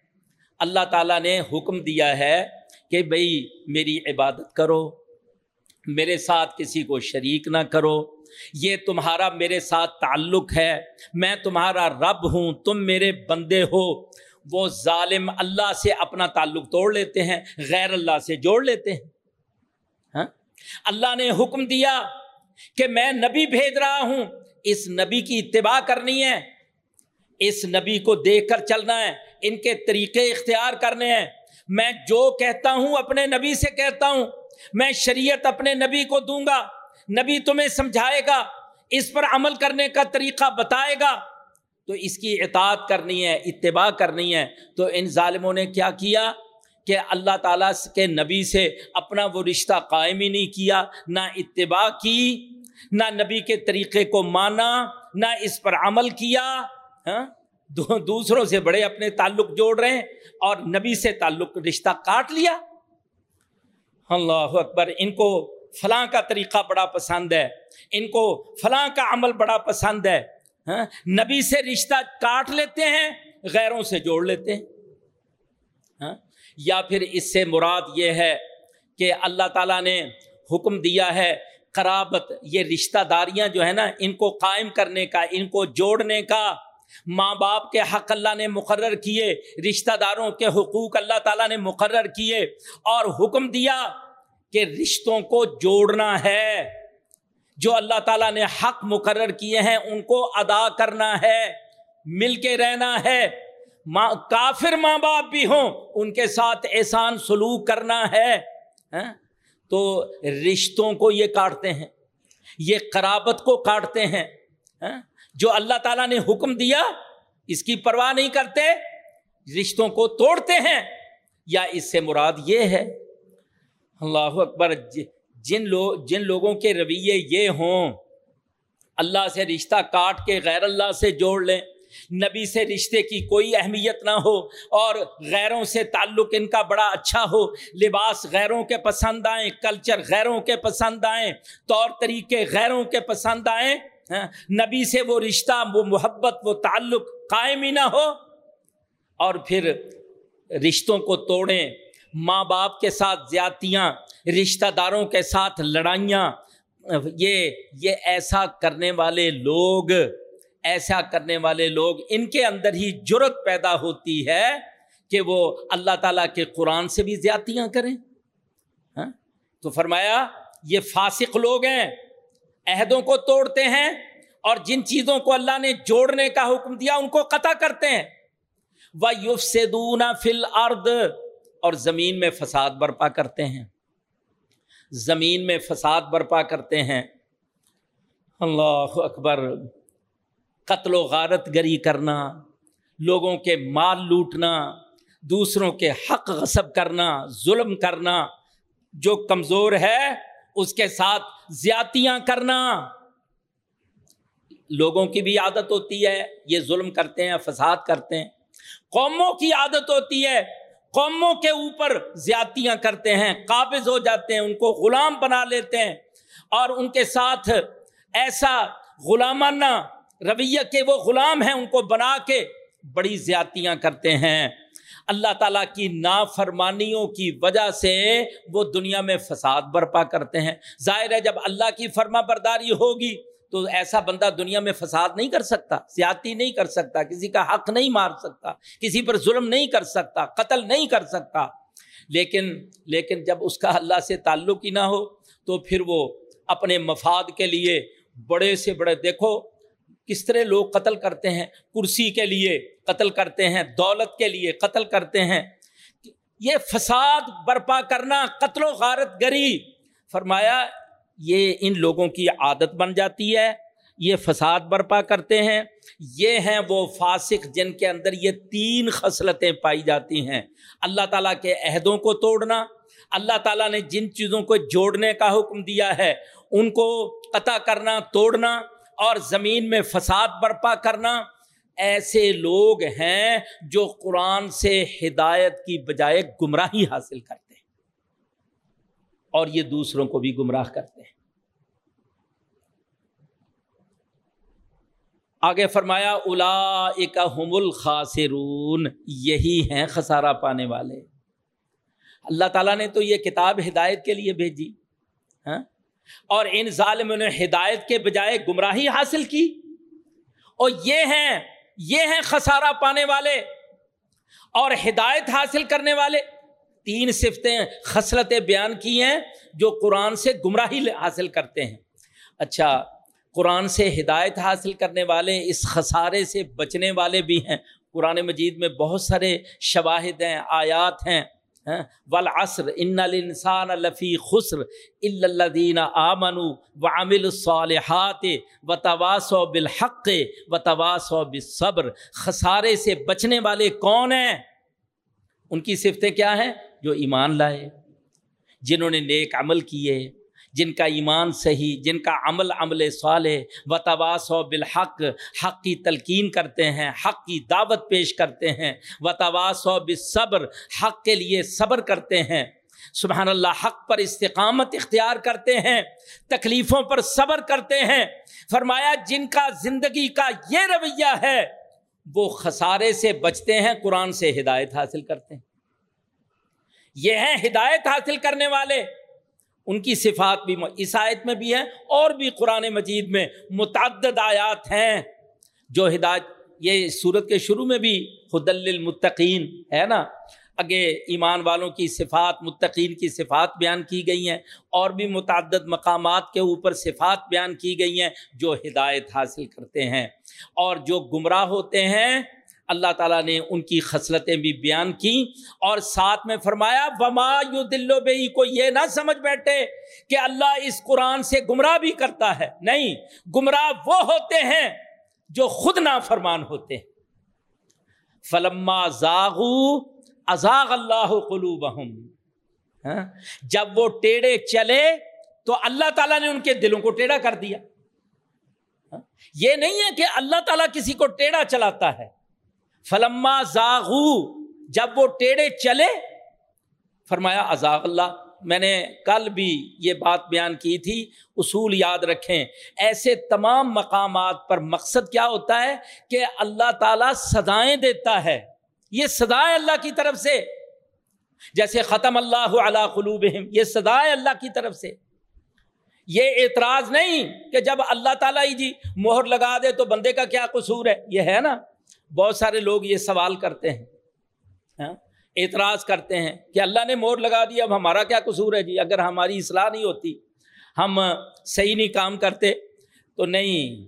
اللہ تعالیٰ نے حکم دیا ہے کہ بھئی میری عبادت کرو، میرے ساتھ کسی کو شریک نہ کرو۔ یہ تمہارا میرے ساتھ تعلق ہے، میں تمہارا رب ہوں، تم میرے بندے ہو۔ وہ ظالم اللہ سے اپنا تعلق توڑ لیتے ہیں، غیر اللہ سے جوڑ لیتے ہیں۔ ہاں؟ اللہ نے حکم دیا کہ میں نبی بھیج رہا ہوں، اس نبی کی اتباع کرنی ہے۔ اس نبی کو دیکھ کر چلنا ہے، ان کے طریقے اختیار کرنے ہیں۔ میں جو کہتا ہوں اپنے نبی سے کہتا ہوں، میں شریعت اپنے نبی کو دوں گا۔ نبی تمہیں سمجھائے گا، اس پر عمل کرنے کا طریقہ بتائے گا۔ تو اس کی اطاعت کرنی ہے، اتباع کرنی ہے۔ تو ان ظالموں نے کیا کیا؟ کہ اللہ تعالیٰ کے نبی سے اپنا وہ رشتہ قائم ہی نہیں کیا، نہ اتباع کی، نہ نبی کے طریقے کو مانا، نہ اس پر عمل کیا۔ ہاں؟ دوسروں سے بڑے اپنے تعلق جوڑ رہے ہیں اور نبی سے تعلق رشتہ کاٹ لیا۔ اللہ اکبر، ان کو فلاں کا طریقہ بڑا پسند ہے۔ ان کو فلاں کا عمل بڑا پسند ہے۔ ہاں؟ نبی سے رشتہ کاٹ لیتے ہیں، غیروں سے جوڑ لیتے ہیں۔ ہاں؟ یا پھر اس سے مراد یہ ہے کہ اللہ تعالیٰ نے حکم دیا ہے، قرابت، یہ رشتہ داریاں جو ہے نا، ان کو قائم کرنے کا، ان کو جوڑنے کا۔ ماں باپ کے حق اللہ نے مقرر کیے، رشتہ داروں کے حقوق اللہ تعالیٰ نے مقرر کیے اور حکم دیا کہ رشتوں کو جوڑنا ہے۔ جو اللہ تعالیٰ نے حق مقرر کیے ہیں، ان کو ادا کرنا ہے، مل کے رہنا ہے۔ ماں، کافر ماں باپ بھی ہوں، ان کے ساتھ احسان سلوک کرنا ہے۔ ہاں؟ تو رشتوں کو یہ کاٹتے ہیں، یہ قرابت کو کاٹتے ہیں۔ ہاں؟ جو اللہ تعالیٰ نے حکم دیا، اس کی پرواہ نہیں کرتے، رشتوں کو توڑتے ہیں۔ یا اس سے مراد یہ ہے، اللہ اکبر، جن لوگ جن لوگوں کے رویے یہ ہوں، اللہ سے رشتہ کاٹ کے غیر اللہ سے جوڑ لیں۔ نبی سے رشتے کی کوئی اہمیت نہ ہو اور غیروں سے تعلق ان کا بڑا اچھا ہو۔ لباس غیروں کے پسند آئیں، کلچر غیروں کے پسند آئیں، طور طریقے غیروں کے پسند آئیں۔ نبی سے وہ رشتہ، وہ محبت، وہ تعلق قائم ہی نہ ہو۔ اور پھر رشتوں کو توڑیں، ماں باپ کے ساتھ زیاتیاں رشتہ داروں کے ساتھ لڑائیاں۔ یہ یہ ایسا کرنے والے لوگ، ایسا کرنے والے لوگ ان کے اندر ہی جرت پیدا ہوتی ہے کہ وہ اللہ تعالیٰ کے قرآن سے بھی زیاتیاں کریں۔ ہاں؟ تو فرمایا، یہ فاسق لوگ ہیں۔ عہدوں کو توڑتے ہیں اور جن چیزوں کو اللہ نے جوڑنے کا حکم دیا ان کو قطع کرتے ہیں۔ وہ یوف سے دونا فل ارد اور زمین میں فساد برپا کرتے ہیں۔ زمین میں فساد برپا کرتے ہیں۔ اللہ اکبر۔ قتل و غارت گری کرنا، لوگوں کے مال لوٹنا، دوسروں کے حق غصب کرنا، ظلم کرنا جو کمزور ہے اس کے ساتھ زیاتیاں کرنا۔ لوگوں کی بھی عادت ہوتی ہے، یہ ظلم کرتے ہیں، فساد کرتے ہیں۔ قوموں کی عادت ہوتی ہے، قوموں کے اوپر زیاتیاں کرتے ہیں، قابض ہو جاتے ہیں، ان کو غلام بنا لیتے ہیں۔ اور ان کے ساتھ ایسا غلامانہ رویہ کے وہ غلام ہیں، ان کو بنا کے بڑی زیاتیاں کرتے ہیں۔ اللہ تعالیٰ کی نافرمانیوں کی وجہ سے وہ دنیا میں فساد برپا کرتے ہیں۔ ظاہر ہے جب اللہ کی فرما برداری ہوگی تو ایسا بندہ دنیا میں فساد نہیں کر سکتا زیادتی نہیں کر سکتا، کسی کا حق نہیں مار سکتا، کسی پر ظلم نہیں کر سکتا، قتل نہیں کر سکتا۔ لیکن لیکن جب اس کا اللہ سے تعلق ہی نہ ہو تو پھر وہ اپنے مفاد کے لیے بڑے سے بڑے، دیکھو کس طرح لوگ قتل کرتے ہیں، کرسی کے لیے قتل کرتے ہیں، دولت کے لیے قتل کرتے ہیں۔ یہ فساد برپا کرنا، قتل و غارت گری۔ فرمایا، یہ ان لوگوں کی عادت بن جاتی ہے۔ یہ فساد برپا کرتے ہیں۔ یہ ہیں وہ فاسق جن کے اندر یہ تین خصلتیں پائی جاتی ہیں۔ اللہ تعالیٰ کے عہدوں کو توڑنا۔ اللہ تعالیٰ نے جن چیزوں کو جوڑنے کا حکم دیا ہے، ان کو قطع کرنا، توڑنا۔ اور زمین میں فساد برپا کرنا، ایسے لوگ ہیں جو قرآن سے ہدایت کی بجائے گمراہی حاصل کرتے ہیں اور یہ دوسروں کو بھی گمراہ کرتے ہیں۔ آگے فرمایا الا ہم الخاسرون، یہی ہیں خسارہ پانے والے۔ اللہ تعالیٰ نے تو یہ کتاب ہدایت کے لیے بھیجی ہاں؟ اور ان ظالموں نے ہدایت کے بجائے گمراہی حاصل کی۔ اور یہ ہیں یہ ہیں خسارہ پانے والے اور ہدایت حاصل کرنے والے۔ تین صفتیں خصلتیں بیان کی ہیں جو قرآن سے گمراہی حاصل کرتے ہیں۔ اچھا قرآن سے ہدایت حاصل کرنے والے، اس خسارے سے بچنے والے بھی ہیں۔ قرآن مجید میں بہت سارے شواہد ہیں، آیات ہیں۔ ولاسر ان الانسان لفی خسر الدین آمن و عامل الصالحات و تواس و بالحق و تواس و بصبر خسارے سے بچنے والے کون ہیں؟ ان کی صفتیں کیا ہیں؟ جو ایمان لائے، جنہوں نے نیک عمل کیے جن کا ایمان صحیح، جن کا عمل عمل صالح و تواس و بالحق، حق کی تلقین کرتے ہیں، حق کی دعوت پیش کرتے ہیں و تواس و بصبر حق کے لیے صبر کرتے ہیں۔ سبحان اللہ، حق پر استقامت اختیار کرتے ہیں، تکلیفوں پر صبر کرتے ہیں۔ فرمایا، جن کا زندگی کا یہ رویہ ہے، وہ خسارے سے بچتے ہیں، قرآن سے ہدایت حاصل کرتے ہیں۔ یہ ہیں ہدایت حاصل کرنے والے۔ ان کی صفات بھی اس آیت میں بھی ہیں اور بھی قرآن مجید میں متعدد آیات ہیں جو ہدایت یہ صورت کے شروع میں بھی خد المتقین ہے نا؟ اگے ایمان والوں کی صفات، متقین کی صفات بیان کی گئی ہیں، اور بھی متعدد مقامات کے اوپر صفات بیان کی گئی ہیں جو ہدایت حاصل کرتے ہیں اور جو گمراہ ہوتے ہیں اللہ تعالیٰ نے ان کی خصلتیں بھی بیان کی اور ساتھ میں فرمایا، وما یو دلو بئی کو یہ نہ سمجھ بیٹھے کہ اللہ اس قرآن سے گمراہ بھی کرتا ہے۔ نہیں، گمراہ وہ ہوتے ہیں جو خود نہ فرمان ہوتے ہیں۔ فلما زاغو ازاغ اللہ قلو ہاں؟ جب وہ ٹیڑے چلے تو اللہ تعالیٰ نے ان کے دلوں کو ٹیڑھا کر دیا۔ ہاں؟ یہ نہیں ہے کہ اللہ تعالیٰ کسی کو ٹیڑھا چلاتا ہے۔ فلما زاغو، جب وہ ٹیڑے چلے، فرمایا ازاغ اللہ، میں نے کل بھی یہ بات بیان کی تھی، اصول یاد رکھیں۔ ایسے تمام مقامات پر مقصد کیا ہوتا ہے؟ کہ اللہ تعالیٰ سدائیں دیتا ہے۔ یہ سدائے اللہ کی طرف سے۔ جیسے ختم اللہ علی قلوبہم، یہ سدائے اللہ کی طرف سے۔ یہ اعتراض نہیں کہ جب اللہ تعالیٰ ہی جی مہر لگا دے تو بندے کا کیا قصور ہے؟ یہ ہے نا۔ بہت سارے لوگ یہ سوال کرتے ہیں ہاں، اعتراض کرتے ہیں کہ اللہ نے مور لگا دیا، اب ہمارا کیا قصور ہے؟ جی اگر ہماری اصلاح نہیں ہوتی، ہم صحیح نہیں کام کرتے، تو نہیں،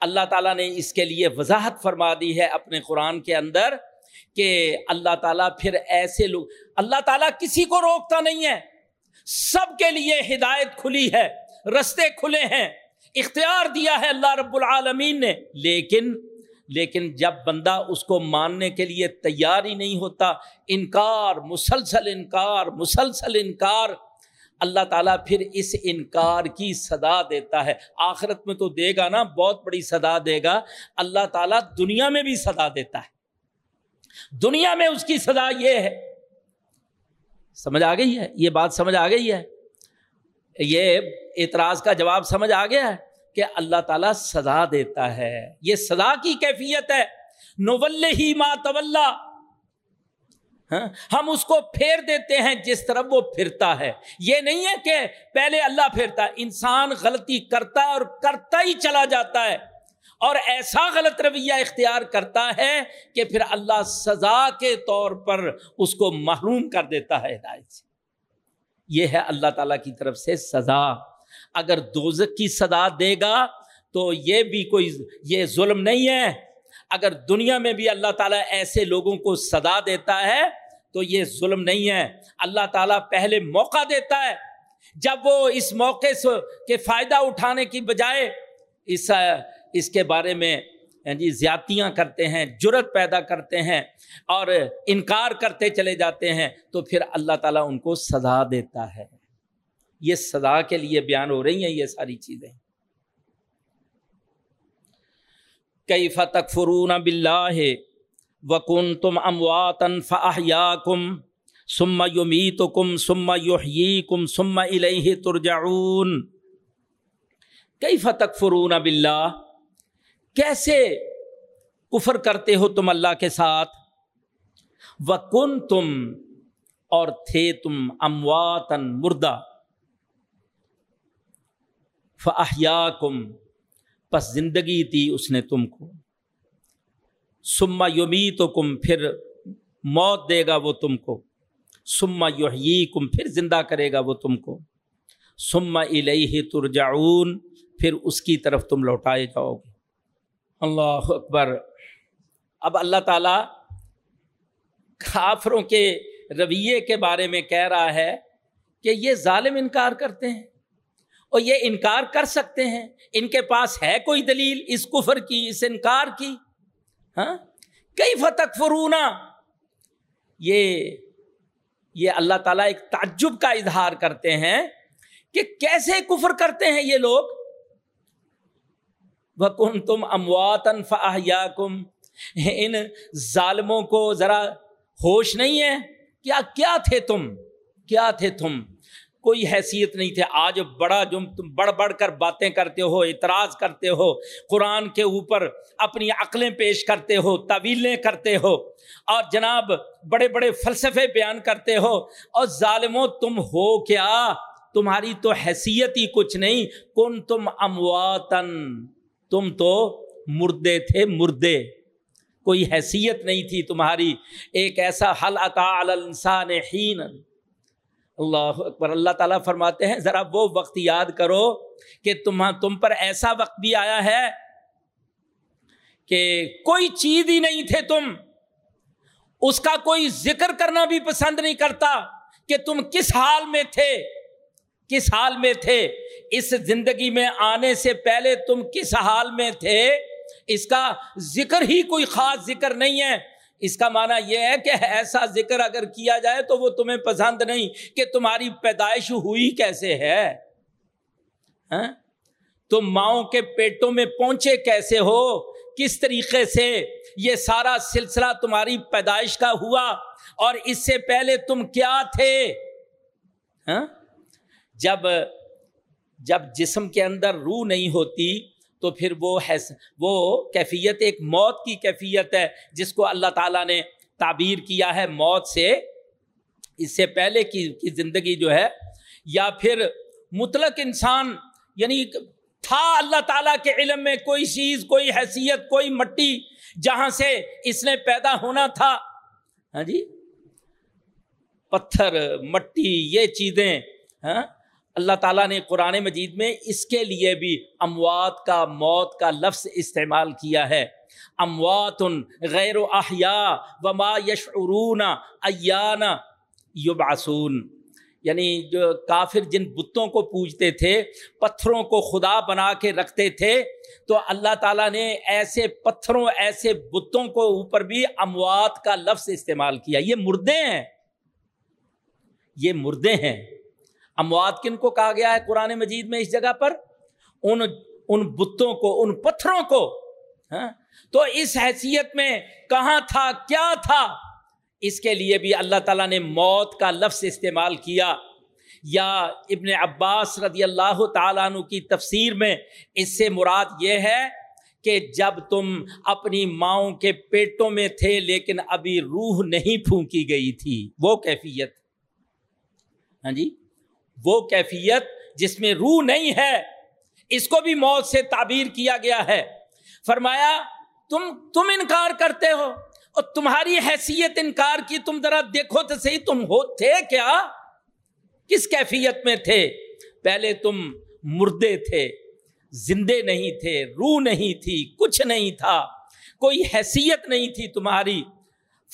اللہ تعالیٰ نے اس کے لیے وضاحت فرما دی ہے اپنے قرآن کے اندر کہ اللہ تعالیٰ پھر ایسے لوگ، اللہ تعالیٰ کسی کو روکتا نہیں ہے، سب کے لیے ہدایت کھلی ہے، رستے کھلے ہیں، اختیار دیا ہے اللہ رب العالمین نے، لیکن لیکن جب بندہ اس کو ماننے کے لیے تیار ہی نہیں ہوتا، انکار، مسلسل انکار مسلسل انکار، اللہ تعالیٰ پھر اس انکار کی صدا دیتا ہے۔ آخرت میں تو دے گا نا، بہت بڑی صدا دے گا۔ اللہ تعالیٰ دنیا میں بھی صدا دیتا ہے۔ دنیا میں اس کی صدا یہ ہے۔ سمجھ آ گئی ہے؟ یہ بات سمجھ آ گئی ہے۔ یہ اعتراض کا جواب سمجھ آ گیا ہے۔ کہ اللہ تعالیٰ سزا دیتا ہے۔ یہ سزا کی کیفیت ہے۔ نول ہی ما ہاں ہم اس کو پھیر دیتے ہیں جس طرح وہ پھرتا ہے۔ یہ نہیں ہے کہ پہلے اللہ پھرتا ہے انسان غلطی کرتا ہے اور کرتا ہی چلا جاتا ہے۔ اور ایسا غلط رویہ اختیار کرتا ہے کہ پھر اللہ سزا کے طور پر اس کو محروم کر دیتا ہے۔ ہدایت سے۔ یہ ہے اللہ تعالیٰ کی طرف سے سزا۔ اگر دوزک کی صدا دے گا تو یہ بھی کوئی یہ ظلم نہیں ہے۔ اگر دنیا میں بھی اللہ تعالیٰ ایسے لوگوں کو صدا دیتا ہے تو یہ ظلم نہیں ہے۔ اللہ تعالیٰ پہلے موقع دیتا ہے۔ جب وہ اس موقع سے کے فائدہ اٹھانے کی بجائے اس اس کے بارے میں ہاں جی زیادتیاں کرتے ہیں جرت پیدا کرتے ہیں اور انکار کرتے چلے جاتے ہیں تو پھر اللہ تعالیٰ ان کو سزا دیتا ہے۔ یہ سزا کے لیے بیان ہو رہی ہیں، یہ ساری چیزیں۔ کئی فتق فرون بلّہ وکن تم امواتن فاہیا کم سما یومیت کم سما یوحی کم سما الہ ترجعون۔ کئی فتق فرون بلّہ کیسے کفر کرتے ہو تم اللہ کے ساتھ؟ وکن تم اور تھے تم امواتن مردہ۔ فاہیا کم پس زندگی دی اس نے تم کو۔ سما یومی تو کم پھر موت دے گا وہ تم کو۔ سما یوہی کم پھر زندہ کرے گا وہ تم کو۔ سما الہ ترجعون، پھر اس کی طرف تم لوٹائے جاؤ گے۔ اللہ اکبر۔ اب اللہ تعالیٰ کافروں کے رویے کے بارے میں کہہ رہا ہے کہ یہ ظالم انکار کرتے ہیں۔ اور یہ انکار کر سکتے ہیں۔ ان کے پاس ہے کوئی دلیل؟ اس کفر کی، اس انکار کی۔ ہاں؟ کئی فتق فرونا یہ یہ اللہ تعالیٰ ایک تعجب کا اظہار کرتے ہیں کہ کیسے کفر کرتے ہیں یہ لوگ۔ وکن تم امواتن فاہیا کم ان ظالموں کو ذرا ہوش نہیں ہے؟ کیا کیا تھے تم؟ کیا تھے تم؟ کوئی حیثیت نہیں تھے۔ آج بڑا جو تم بڑھ بڑھ کر باتیں کرتے ہو، اعتراض کرتے ہو، قرآن کے اوپر اپنی عقلیں پیش کرتے ہو، طویلیں کرتے ہو، اور جناب بڑے بڑے فلسفے بیان کرتے ہو، اور ظالموں تم ہو کیا؟ تمہاری تو حیثیت ہی کچھ نہیں۔ کن تم امواتن؟ تم تو مردے تھے، مردے۔ کوئی حیثیت نہیں تھی تمہاری۔ ایک ایسا حل عطا الانسان حین اللہ اکبر، اللہ تعالیٰ فرماتے ہیں، ذرا وہ وقت یاد کرو کہ تم تم پر ایسا وقت بھی آیا ہے کہ کوئی چیز ہی نہیں تھے تم۔ اس کا کوئی ذکر کرنا بھی پسند نہیں کرتا کہ تم کس حال میں تھے۔ کس حال میں تھے؟ اس زندگی میں آنے سے پہلے تم کس حال میں تھے؟ اس کا ذکر ہی کوئی خاص ذکر نہیں ہے۔ اس کا معنی یہ ہے کہ ایسا ذکر اگر کیا جائے تو وہ تمہیں پسند نہیں کہ تمہاری پیدائش ہوئی کیسے ہے۔ ہاں؟ تم ماؤں کے پیٹوں میں پہنچے کیسے ہو؟ کس طریقے سے یہ سارا سلسلہ تمہاری پیدائش کا ہوا؟ اور اس سے پہلے تم کیا تھے؟ ہاں؟ جب جب جسم کے اندر روح نہیں ہوتی تو پھر وہ حیث وہ کیفیت، ایک موت کی کیفیت ہے، جس کو اللہ تعالیٰ نے تعبیر کیا ہے موت سے، اس سے پہلے کی کی زندگی جو ہے، یا پھر مطلق انسان یعنی تھا اللہ تعالیٰ کے علم میں کوئی چیز، کوئی حیثیت، کوئی مٹی جہاں سے اس نے پیدا ہونا تھا۔ ہاں جی؟ پتھر، مٹی، یہ چیزیں ہاں؟ اللہ تعالیٰ نے قرآن مجید میں اس کے لیے بھی اموات کا، موت کا لفظ استعمال کیا ہے۔ اموات غیر و احیا وما یشعرون ایانا یبعثون۔ یعنی جو کافر جن بتوں کو پوجتے تھے، پتھروں کو خدا بنا کے رکھتے تھے، تو اللہ تعالیٰ نے ایسے پتھروں، ایسے بتوں کو اوپر بھی اموات کا لفظ استعمال کیا۔ یہ مردے ہیں۔ یہ مردے ہیں۔ اموات کن کو کہا گیا ہے قرآن مجید میں اس جگہ پر؟ ان ان بتوں کو، ان پتھروں کو۔ ہاں؟ تو اس حیثیت میں کہاں تھا، کیا تھا؟ اس کے لیے بھی اللہ تعالیٰ نے موت کا لفظ استعمال کیا۔ یا ابن عباس رضی اللہ تعالیٰ عنہ کی تفسیر میں اس سے مراد یہ ہے کہ جب تم اپنی ماؤں کے پیٹوں میں تھے لیکن ابھی روح نہیں پھونکی گئی تھی۔ وہ کیفیت۔ ہاں جی؟ وہ کیفیت جس میں روح نہیں ہے، اس کو بھی موت سے تعبیر کیا گیا ہے۔ فرمایا، تم تم انکار کرتے ہو اور تمہاری حیثیت انکار کی، تم ذرا دیکھو تو صحیح، تم ہو، تھے کیا؟ کس کیفیت میں تھے؟ پہلے تم مردے تھے، زندے نہیں تھے، روح نہیں تھی، کچھ نہیں تھا، کوئی حیثیت نہیں تھی تمہاری۔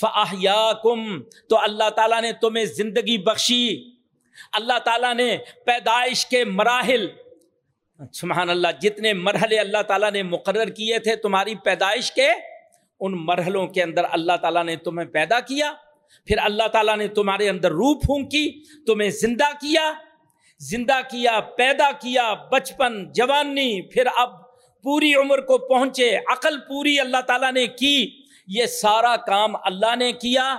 فاہیا کم تو اللہ تعالیٰ نے تمہیں زندگی بخشی۔ اللہ تعالیٰ نے پیدائش کے مراحل، سبحان اللہ، جتنے مرحلے اللہ تعالیٰ نے مقرر کیے تھے تمہاری پیدائش کے، ان مرحلوں کے اندر اللہ تعالیٰ نے تمہیں پیدا کیا۔ پھر اللہ تعالیٰ نے تمہارے اندر روح پھونکی، تمہیں زندہ کیا۔ زندہ کیا، پیدا کیا، بچپن، جوانی، پھر اب پوری عمر کو پہنچے، عقل پوری اللہ تعالیٰ نے کی۔ یہ سارا کام اللہ نے کیا۔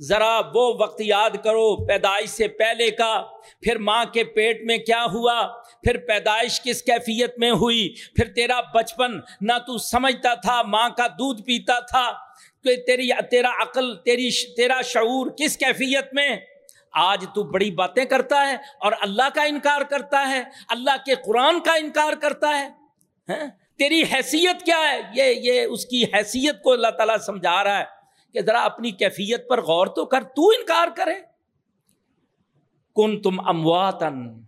ذرا وہ وقت یاد کرو پیدائش سے پہلے کا۔ پھر ماں کے پیٹ میں کیا ہوا؟ پھر پیدائش کس کیفیت میں ہوئی؟ پھر تیرا بچپن نہ تو سمجھتا تھا، ماں کا دودھ پیتا تھا۔ کہ تیری، تیرا عقل، تیری تیرا شعور کس کیفیت میں؟ آج تو بڑی باتیں کرتا ہے اور اللہ کا انکار کرتا ہے، اللہ کے قرآن کا انکار کرتا ہے۔ ہاں؟ تیری حیثیت کیا ہے؟ یہ یہ اس کی حیثیت کو اللہ تعالیٰ سمجھا رہا ہے۔ کہ ذرا اپنی کیفیت پر غور تو کر، تو انکار کرے۔ کن تم امواتن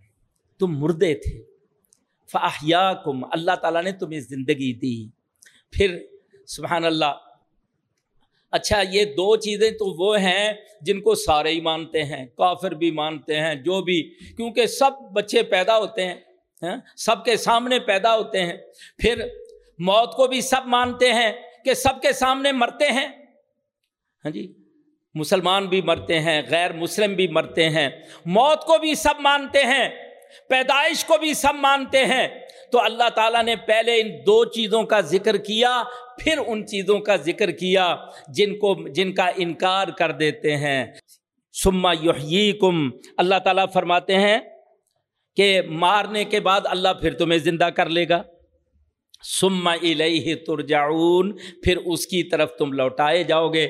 تم مردے تھے۔ فاحیا کم اللہ تعالیٰ نے تمہیں زندگی دی۔ پھر سبحان اللہ اچھا یہ دو چیزیں تو وہ ہیں جن کو سارے ہی مانتے ہیں، کافر بھی مانتے ہیں، جو بھی، کیونکہ سب بچے پیدا ہوتے ہیں ہاں، سب کے سامنے پیدا ہوتے ہیں۔ پھر موت کو بھی سب مانتے ہیں کہ سب کے سامنے مرتے ہیں۔ ہاں جی؟ مسلمان بھی مرتے ہیں، غیر مسلم بھی مرتے ہیں۔ موت کو بھی سب مانتے ہیں، پیدائش کو بھی سب مانتے ہیں۔ تو اللہ تعالیٰ نے پہلے ان دو چیزوں کا ذکر کیا، پھر ان چیزوں کا ذکر کیا، جن کو، جن کا انکار کر دیتے ہیں۔ سما یحییکم اللہ تعالیٰ فرماتے ہیں کہ مارنے کے بعد اللہ پھر تمہیں زندہ کر لے گا۔ سما الیہ ترجعون، پھر اس کی طرف تم لوٹائے جاؤ گے۔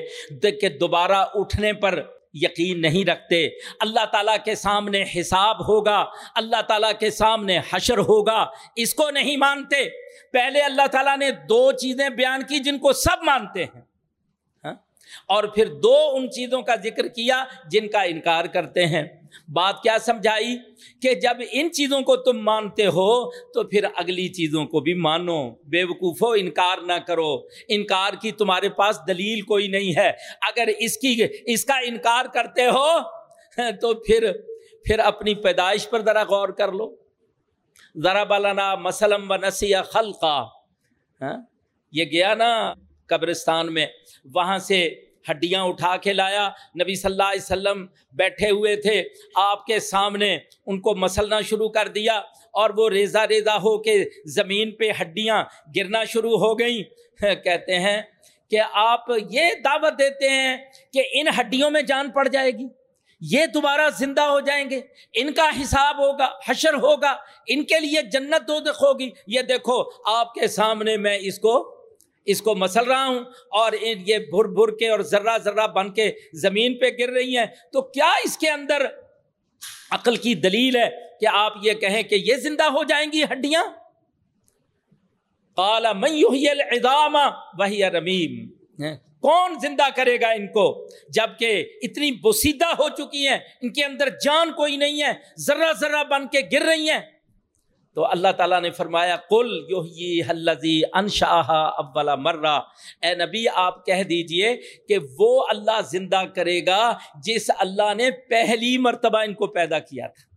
کہ دوبارہ اٹھنے پر یقین نہیں رکھتے۔ اللہ تعالیٰ کے سامنے حساب ہوگا، اللہ تعالیٰ کے سامنے حشر ہوگا۔ اس کو نہیں مانتے۔ پہلے اللہ تعالیٰ نے دو چیزیں بیان کی جن کو سب مانتے ہیں۔ اور پھر دو ان چیزوں کا ذکر کیا جن کا انکار کرتے ہیں۔ بات کیا سمجھائی؟ کہ جب ان چیزوں کو تم مانتے ہو تو پھر اگلی چیزوں کو بھی مانو۔ بے وقوفو انکار نہ کرو۔ انکار کی تمہارے پاس دلیل کوئی نہیں ہے۔ اگر اس کی، اس کا انکار کرتے ہو تو پھر پھر اپنی پیدائش پر ذرا غور کر لو۔ ذرا بالانا مسلم و نسی خلقہ ہاں؟ یہ گیا نا۔ قبرستان میں۔ وہاں سے ہڈیاں اٹھا کے لایا۔ نبی صلی اللہ علیہ وسلم بیٹھے ہوئے تھے۔ آپ کے سامنے ان کو مسلنا شروع کر دیا اور وہ ریزہ ریزہ ہو کے زمین پہ ہڈیاں گرنا شروع ہو گئیں۔ کہتے ہیں کہ آپ یہ دعوت دیتے ہیں کہ ان ہڈیوں میں جان پڑ جائے گی۔ یہ دوبارہ زندہ ہو جائیں گے۔ ان کا حساب ہوگا، حشر ہوگا۔ ان کے لیے جنت دو ہوگی یہ دیکھو، آپ کے سامنے میں اس کو اس کو مسل رہا ہوں اور یہ بھر بھر کے اور ذرہ ذرہ بن کے زمین پہ گر رہی ہیں۔ تو کیا اس کے اندر عقل کی دلیل ہے کہ آپ یہ کہیں کہ یہ زندہ ہو جائیں گی ہڈیاں؟ کالا العظام وہی رمیم کون زندہ کرے گا ان کو؟ جبکہ اتنی بسیدہ ہو چکی ہیں۔ ان کے اندر جان کوئی نہیں ہے۔ ذرہ ذرہ بن کے گر رہی ہیں۔ تو اللہ تعالیٰ نے فرمایا کل یوہی انشاہ اولا مرہ۔ اے نبی، آپ کہہ دیجیے کہ وہ اللہ زندہ کرے گا جس اللہ نے پہلی مرتبہ ان کو پیدا کیا تھا۔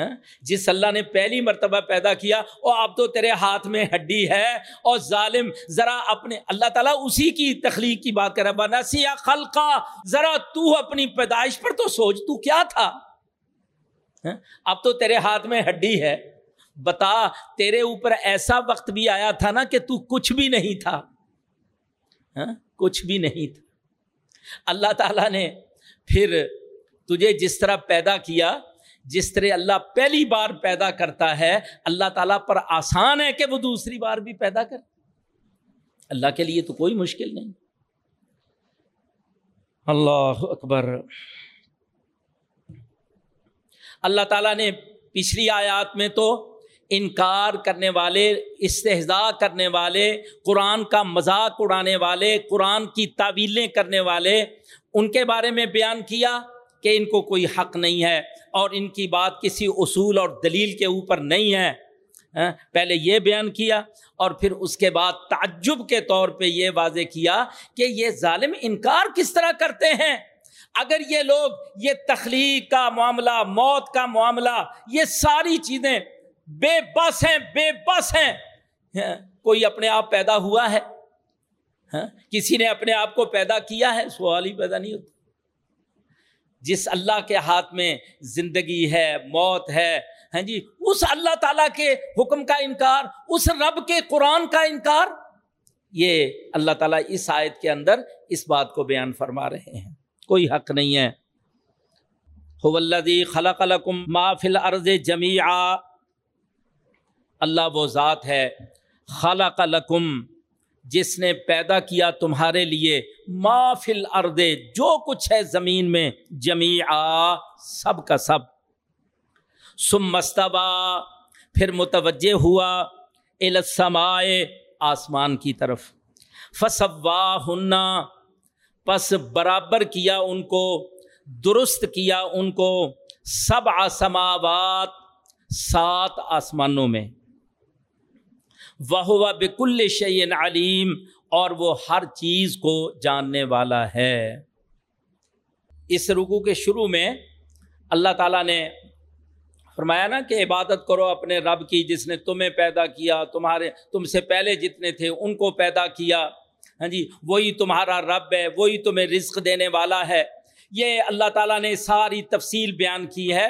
ہاں؟ جس اللہ نے پہلی مرتبہ پیدا کیا وہ اب تو تیرے ہاتھ میں ہڈی ہے اور ظالم، ذرا اپنے، اللہ تعالیٰ اسی کی تخلیق کی بات کر رہا نسیا خلقہ ذرا تو اپنی پیدائش پر تو سوچ، تو کیا تھا؟ اب تو تیرے ہاتھ میں ہڈی ہے۔ بتا، تیرے اوپر ایسا وقت بھی آیا تھا نا کہ تو کچھ بھی نہیں تھا۔ ہاں، کچھ بھی نہیں تھا۔ اللہ تعالیٰ نے پھر تجھے جس طرح پیدا کیا، جس طرح اللہ پہلی بار پیدا کرتا ہے، اللہ تعالیٰ پر آسان ہے کہ وہ دوسری بار بھی پیدا کر۔ اللہ کے لیے تو کوئی مشکل نہیں۔ اللہ اکبر۔ اللہ تعالیٰ نے پچھلی آیات میں تو انکار کرنے والے استحضا کرنے والے، قرآن کا مذاق اڑانے والے، قرآن کی تعویلیں کرنے والے، ان کے بارے میں بیان کیا کہ ان کو کوئی حق نہیں ہے اور ان کی بات کسی اصول اور دلیل کے اوپر نہیں ہے۔ ہاں، پہلے یہ بیان کیا اور پھر اس کے بعد تعجب کے طور پہ یہ واضح کیا کہ یہ ظالم انکار کس طرح کرتے ہیں۔ اگر یہ لوگ یہ تخلیق کا معاملہ، موت کا معاملہ، یہ ساری چیزیں بے بس ہیں، بے بس ہیں ہاں، کوئی اپنے آپ پیدا ہوا ہے؟ ہاں، کسی نے اپنے آپ کو پیدا کیا ہے؟ سوال ہی پیدا نہیں ہوتا۔ جس اللہ کے ہاتھ میں زندگی ہے، موت ہے ہاں جی اس اللہ تعالیٰ کے حکم کا انکار، اس رب کے قرآن کا انکار، یہ اللہ تعالیٰ اس آیت کے اندر اس بات کو بیان فرما رہے ہیں۔ کوئی حق نہیں ہے۔ خلق لکم ما فی الارض جمیعا اللہ وہ ذات ہے۔ خلق لکم جس نے پیدا کیا تمہارے لیے۔ ما فی الارض جو کچھ ہے زمین میں جمیعا سب کا سب۔ سم مستبا پھر متوجہ ہوا۔ السمائے آسمان کی طرف۔ فصوا ہننا پس برابر کیا ان کو، درست کیا ان کو سب آسماوات سات آسمانوں میں۔ وہ بکل شعین علیم اور وہ ہر چیز کو جاننے والا ہے۔ اس رکو کے شروع میں اللہ تعالیٰ نے فرمایا نا کہ عبادت کرو اپنے رب کی جس نے تمہیں پیدا کیا، تمہارے، تم سے پہلے جتنے تھے ان کو پیدا کیا۔ ہاں جی وہی تمہارا رب ہے، وہی تمہیں رزق دینے والا ہے۔ یہ اللہ تعالیٰ نے ساری تفصیل بیان کی ہے۔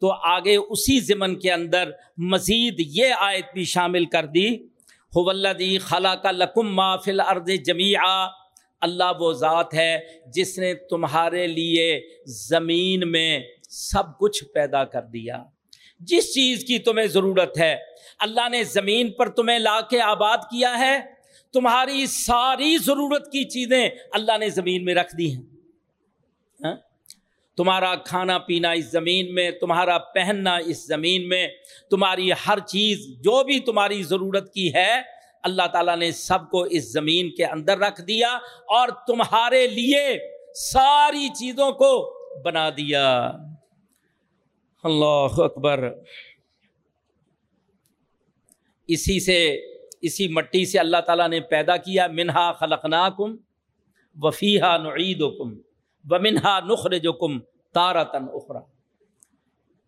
تو آگے اسی ضمن کے اندر مزید یہ آیت بھی شامل کر دی۔ حولدی خلا کا لکم ما فل ارد جمی اللہ وہ ذات ہے جس نے تمہارے لیے زمین میں سب کچھ پیدا کر دیا۔ جس چیز کی تمہیں ضرورت ہے، اللہ نے زمین پر تمہیں لا کے آباد کیا ہے۔ تمہاری ساری ضرورت کی چیزیں اللہ نے زمین میں رکھ دی ہیں۔ ہاں؟ تمہارا کھانا پینا اس زمین میں، تمہارا پہننا اس زمین میں، تمہاری ہر چیز جو بھی تمہاری ضرورت کی ہے، اللہ تعالیٰ نے سب کو اس زمین کے اندر رکھ دیا اور تمہارے لیے ساری چیزوں کو بنا دیا۔ اللہ اکبر۔ اسی سے اسی مٹی سے اللہ تعالیٰ نے پیدا کیا، منہا خلقنا کم وفیحا نعید کم و منہا نخر جو کم تارا تن اخرا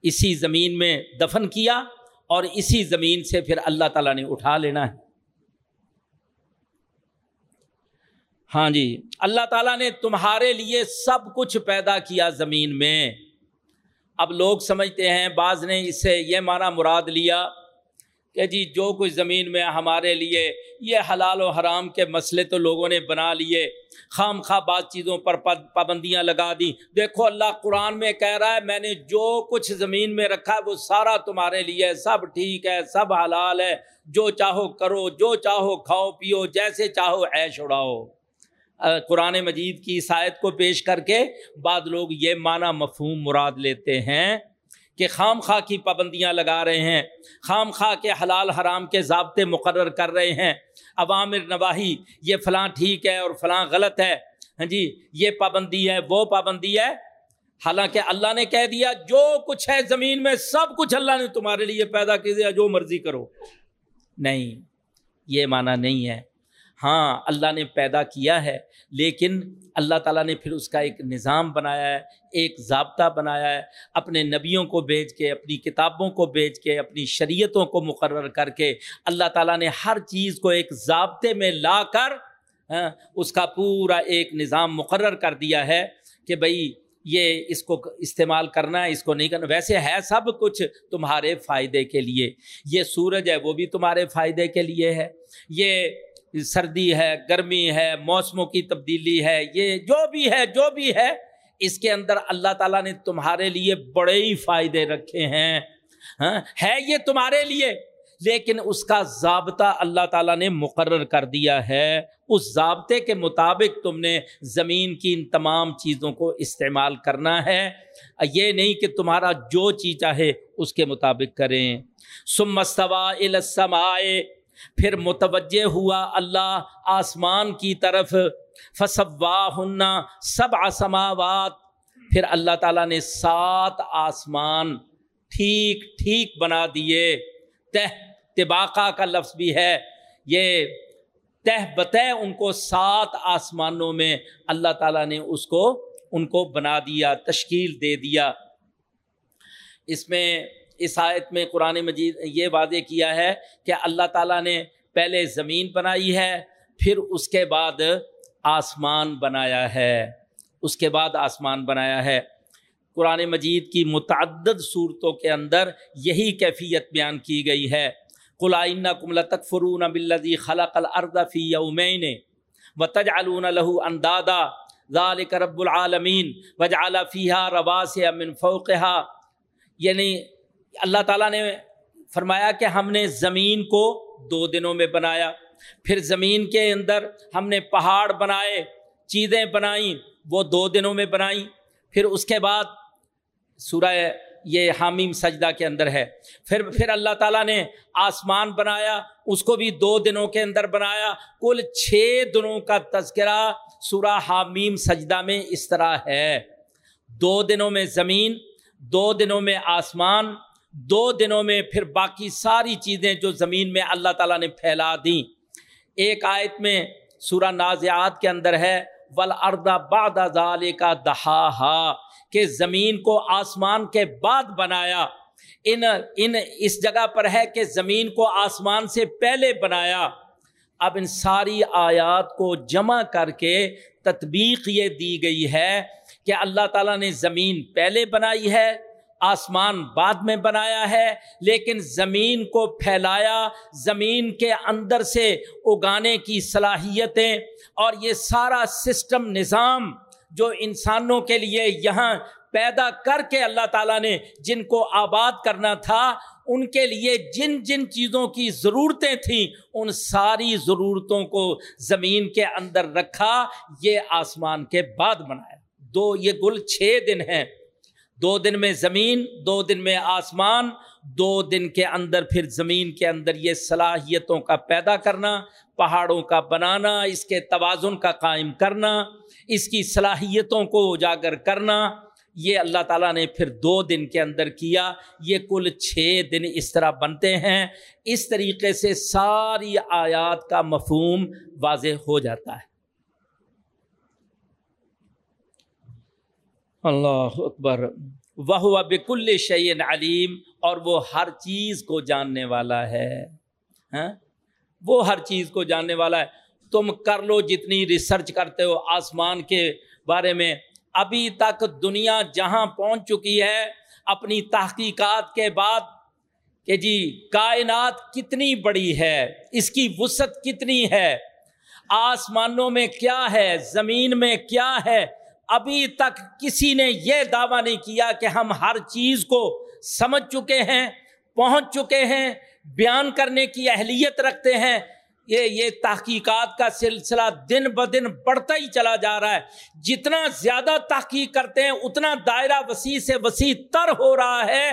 اسی زمین میں دفن کیا اور اسی زمین سے پھر اللہ تعالیٰ نے اٹھا لینا ہے۔ ہاں جی اللہ تعالیٰ نے تمہارے لیے سب کچھ پیدا کیا زمین میں۔ اب لوگ سمجھتے ہیں، بعض نے اس سے یہ معنی مراد لیا کہ جی جو کچھ زمین میں ہمارے لیے یہ حلال و حرام کے مسئلے تو لوگوں نے بنا لیے، خام خواہ بعض چیزوں پر پابندیاں لگا دی۔ دیکھو اللہ قرآن میں کہہ رہا ہے، میں نے جو کچھ زمین میں رکھا ہے وہ سارا تمہارے لیے سب ٹھیک ہے، سب حلال ہے۔ جو چاہو کرو، جو چاہو کھاؤ پیو، جیسے چاہو عیش اڑاؤ۔ قرآن مجید کی عیسائیت کو پیش کر کے بعد لوگ یہ معنی مفہوم مراد لیتے ہیں۔ کہ خام خواہ کی پابندیاں لگا رہے ہیں، خام خواہ کے حلال حرام کے ضابطے مقرر کر رہے ہیں۔ عوامر نواحی یہ فلاں ٹھیک ہے اور فلاں غلط ہے۔ ہاں جی یہ پابندی ہے، وہ پابندی ہے۔ حالانکہ اللہ نے کہہ دیا، جو کچھ ہے زمین میں، سب کچھ اللہ نے تمہارے لیے پیدا کی دیا جو مرضی کرو۔ نہیں، یہ معنی نہیں ہے۔ ہاں اللہ نے پیدا کیا ہے، لیکن اللہ تعالیٰ نے پھر اس کا ایک نظام بنایا ہے، ایک ضابطہ بنایا ہے، اپنے نبیوں کو بھیج کے، اپنی کتابوں کو بھیج کے، اپنی شریعتوں کو مقرر کر کے اللہ تعالیٰ نے ہر چیز کو ایک ضابطے میں لا کر ہاں، اس کا پورا ایک نظام مقرر کر دیا ہے کہ بھائی یہ اس کو استعمال کرنا ہے، اس کو نہیں کرنا۔ ویسے ہے سب کچھ تمہارے فائدے کے لیے۔ یہ سورج ہے، وہ بھی تمہارے فائدے کے لیے ہے۔ یہ سردی ہے، گرمی ہے، موسموں کی تبدیلی ہے، یہ جو بھی ہے، جو بھی ہے، اس کے اندر اللہ تعالیٰ نے تمہارے لیے بڑے ہی فائدے رکھے ہیں۔ ہاں، ہے یہ تمہارے لیے، لیکن اس کا ضابطہ اللہ تعالیٰ نے مقرر کر دیا ہے۔ اس ضابطے کے مطابق تم نے زمین کی ان تمام چیزوں کو استعمال کرنا ہے۔ یہ نہیں کہ تمہارا جو چیز چاہے اس کے مطابق کریں۔ سمستوا السمائے پھر متوجہ ہوا اللہ آسمان کی طرف فصوا ہننا سب آسماوات پھر اللہ تعالیٰ نے سات آسمان ٹھیک ٹھیک بنا دیے۔ تہ تباقہ کا لفظ بھی ہے۔ یہ تہ بتہ ان کو سات آسمانوں میں اللہ تعالیٰ نے اس کو، ان کو بنا دیا، تشکیل دے دیا۔ اس میں اس آیت میں قرآن مجید یہ واضح کیا ہے کہ اللہ تعالیٰ نے پہلے زمین بنائی ہے، پھر اس کے بعد آسمان بنایا ہے۔ اس کے بعد آسمان بنایا ہے۔ قرآن مجید کی متعدد صورتوں کے اندر یہی کیفیت بیان کی گئی ہے۔ قلعین کمل تکفرون بلدی خلق الردفی یومین و تج لہو اندادا ذالک رب العالمین وجعل فیہا رواس من فوقہا یعنی اللہ تعالیٰ نے فرمایا کہ ہم نے زمین کو دو دنوں میں بنایا، پھر زمین کے اندر ہم نے پہاڑ بنائے، چیزیں بنائیں، وہ دو دنوں میں بنائیں۔ پھر اس کے بعد سورہ یہ حامیم سجدہ کے اندر ہے۔ پھر پھر اللہ تعالیٰ نے آسمان بنایا، اس کو بھی دو دنوں کے اندر بنایا۔ کل چھ دنوں کا تذکرہ سورہ حامیم سجدہ میں اس طرح ہے۔ دو دنوں میں زمین، دو دنوں میں آسمان دو دنوں میں پھر باقی ساری چیزیں جو زمین میں اللہ تعالیٰ نے پھیلا دیں۔ ایک آیت میں سورہ نازیات کے اندر ہے ول اردا باد کا دہا کہ زمین کو آسمان کے بعد بنایا۔ ان ان اس جگہ پر ہے کہ زمین کو آسمان سے پہلے بنایا۔ اب ان ساری آیات کو جمع کر کے تطبیق یہ دی گئی ہے کہ اللہ تعالیٰ نے زمین پہلے بنائی ہے آسمان بعد میں بنایا ہے، لیکن زمین کو پھیلایا، زمین کے اندر سے اگانے کی صلاحیتیں اور یہ سارا سسٹم نظام جو انسانوں کے لیے یہاں پیدا کر کے اللہ تعالیٰ نے جن کو آباد کرنا تھا، ان کے لیے جن جن چیزوں کی ضرورتیں تھیں، ان ساری ضرورتوں کو زمین کے اندر رکھا، یہ آسمان کے بعد بنایا۔ دو، یہ گل چھ دن ہیں۔ دو دن میں زمین، دو دن میں آسمان، دو دن کے اندر پھر زمین کے اندر یہ صلاحیتوں کا پیدا کرنا، پہاڑوں کا بنانا، اس کے توازن کا قائم کرنا، اس کی صلاحیتوں کو اجاگر کرنا، یہ اللہ تعالیٰ نے پھر دو دن کے اندر کیا۔ یہ کل چھ دن اس طرح بنتے ہیں۔ اس طریقے سے ساری آیات کا مفہوم واضح ہو جاتا ہے۔ اللہ اکبر۔ وہ بکل شعین علیم، اور وہ ہر چیز کو جاننے والا ہے۔ ہاں؟ وہ ہر چیز کو جاننے والا ہے۔ تم کر لو جتنی ریسرچ کرتے ہو آسمان کے بارے میں۔ ابھی تک دنیا جہاں پہنچ چکی ہے، اپنی تحقیقات کے بعد کہ جی کائنات کتنی بڑی ہے، اس کی وسعت کتنی ہے، آسمانوں میں کیا ہے، زمین میں کیا ہے ابھی تک کسی نے یہ دعویٰ نہیں کیا کہ ہم ہر چیز کو سمجھ چکے ہیں، پہنچ چکے ہیں، بیان کرنے کی اہلیت رکھتے ہیں۔ یہ یہ تحقیقات کا سلسلہ دن بدن بڑھتا ہی چلا جا رہا ہے۔ جتنا زیادہ تحقیق کرتے ہیں، اتنا دائرہ وسیع سے وسیع تر ہو رہا ہے۔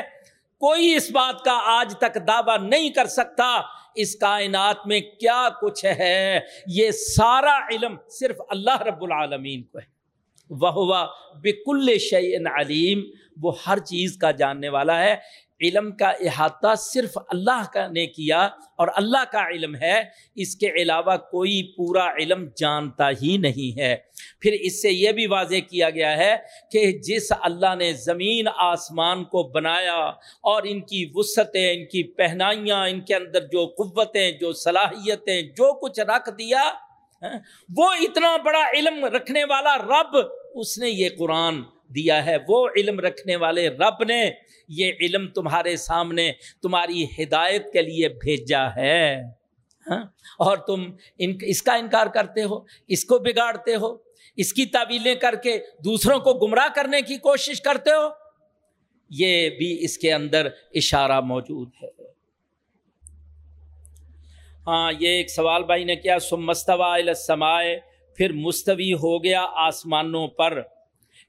کوئی اس بات کا آج تک دعویٰ نہیں کر سکتا۔ اس کائنات میں کیا کچھ ہے؟ یہ سارا علم صرف اللہ رب العالمین کو ہے۔ وہ بکل شعین علیم، وہ ہر چیز کا جاننے والا ہے۔ علم کا احاطہ صرف اللہ کا نے کیا اور اللہ کا علم ہے، اس کے علاوہ کوئی پورا علم جانتا ہی نہیں ہے۔ پھر اس سے یہ بھی واضح کیا گیا ہے کہ جس اللہ نے زمین، آسمان کو بنایا اور ان کی وسعتیں، ان کی پہنائیاں، ان کے اندر جو قوتیں، جو صلاحیتیں، جو کچھ رکھ دیا وہ اتنا بڑا علم رکھنے والا رب اس نے یہ قرآن دیا ہے۔ وہ علم رکھنے والے رب نے یہ علم تمہارے سامنے تمہاری ہدایت کے لیے بھیجا ہے۔ ہاں؟ اور تم ان، اس کا انکار کرتے ہو، اس کو بگاڑتے ہو، اس کی تعویلیں کر کے دوسروں کو گمراہ کرنے کی کوشش کرتے ہو۔ یہ بھی اس کے اندر اشارہ موجود ہے۔ ہاں یہ ایک سوال بھائی نے کیا، سم مستوا السمائے پھر مستوی ہو گیا آسمانوں پر۔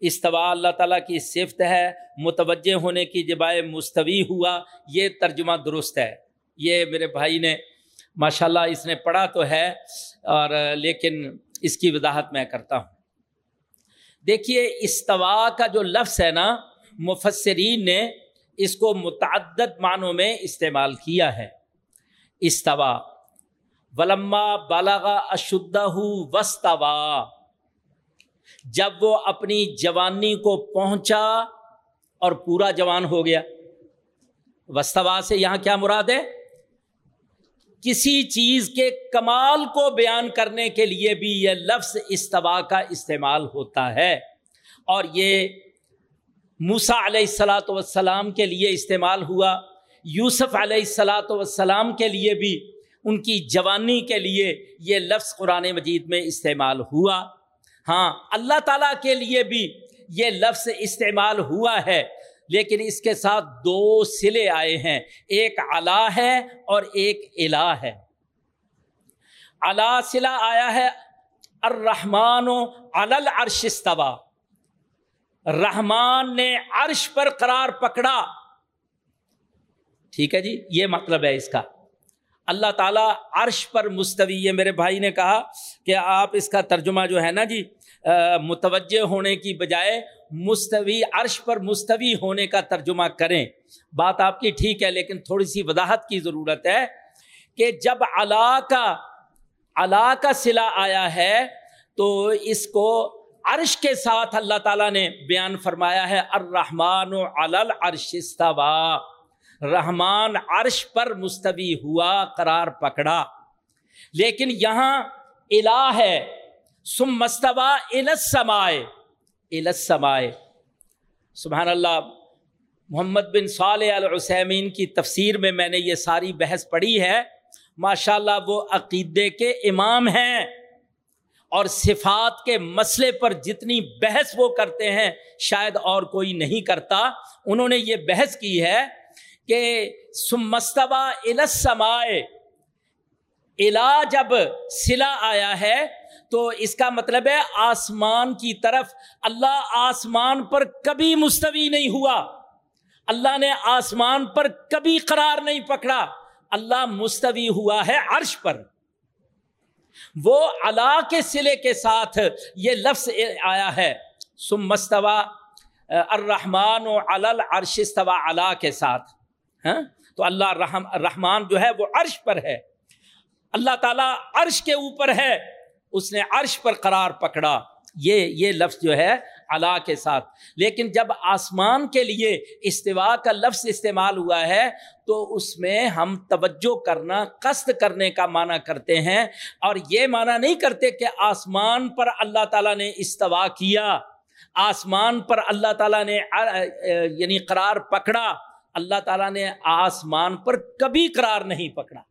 استوا اللہ تعالیٰ کی صفت ہے، متوجہ ہونے کی جبائے مستوی ہوا، یہ ترجمہ درست ہے۔ یہ میرے بھائی نے ماشاء اللہ اس نے پڑھا تو ہے، اور لیکن اس کی وضاحت میں کرتا ہوں۔ دیکھیے، استوا کا جو لفظ ہے نا، مفسرین نے اس کو متعدد معنوں میں استعمال کیا ہے۔ استوا ولما بالغا اشدہ وسطوا جب وہ اپنی جوانی کو پہنچا اور پورا جوان ہو گیا۔ وسطوا سے یہاں کیا مراد ہے؟ کسی چیز کے کمال کو بیان کرنے کے لیے بھی یہ لفظ استوا کا استعمال ہوتا ہے۔ اور یہ موسا علیہ السلاۃ وسلام کے لیے استعمال ہوا، یوسف علیہ السلاۃ وسلام کے لیے بھی۔ ان کی جوانی کے لیے یہ لفظ قرآن مجید میں استعمال ہوا۔ ہاں اللہ تعالیٰ کے لیے بھی یہ لفظ استعمال ہوا ہے، لیکن اس کے ساتھ دو سلے آئے ہیں۔ ایک الا ہے اور ایک الا ہے۔ الا سلا آیا ہے، الرحمن و استوا رحمان نے عرش پر قرار پکڑا۔ ٹھیک ہے جی یہ مطلب ہے اس کا۔ اللہ تعالیٰ عرش پر مستوی۔ یہ میرے بھائی نے کہا کہ آپ اس کا ترجمہ جو ہے نا جی متوجہ ہونے کی بجائے مستوی، عرش پر مستوی ہونے کا ترجمہ کریں۔ بات آپ کی ٹھیک ہے، لیکن تھوڑی سی وضاحت کی ضرورت ہے کہ جب علا کا علا کا سلا آیا ہے تو اس کو عرش کے ساتھ اللہ تعالیٰ نے بیان فرمایا ہے، الرحمن و العرش استوا رحمان عرش پر مستوی ہوا، قرار پکڑا۔ لیکن یہاں الہ ہے۔ سم مستوا السمائے السمائے سبحان اللہ، محمد بن صالح العثیمین کی تفسیر میں میں نے یہ ساری بحث پڑھی ہے۔ ماشاء اللہ وہ عقیدے کے امام ہیں۔ اور صفات کے مسئلے پر جتنی بحث وہ کرتے ہیں، شاید اور کوئی نہیں کرتا۔ انہوں نے یہ بحث کی ہے کہ سمستوا السمائے الا جب سلا آیا ہے، تو اس کا مطلب ہے آسمان کی طرف۔ اللہ آسمان پر کبھی مستوی نہیں ہوا۔ اللہ نے آسمان پر کبھی قرار نہیں پکڑا۔ اللہ مستوی ہوا ہے عرش پر۔ وہ اللہ کے سلے کے ساتھ یہ لفظ آیا ہے۔ سم مستوا الرحمان و الرش استوا اللہ کے ساتھ۔ ہاں؟ تو اللہ رحم رحمان جو ہے وہ عرش پر ہے۔ اللہ تعالیٰ عرش کے اوپر ہے۔ اس نے عرش پر قرار پکڑا۔ یہ یہ لفظ جو ہے اللہ کے ساتھ۔ لیکن جب آسمان کے لیے استوا کا لفظ استعمال ہوا ہے، تو اس میں ہم توجہ کرنا، قصد کرنے کا معنی کرتے ہیں۔ اور یہ معنی نہیں کرتے کہ آسمان پر اللہ تعالیٰ نے استوا کیا۔ آسمان پر اللہ تعالیٰ نے یعنی قرار پکڑا۔ اللہ تعالیٰ نے آسمان پر کبھی قرار نہیں پکڑا۔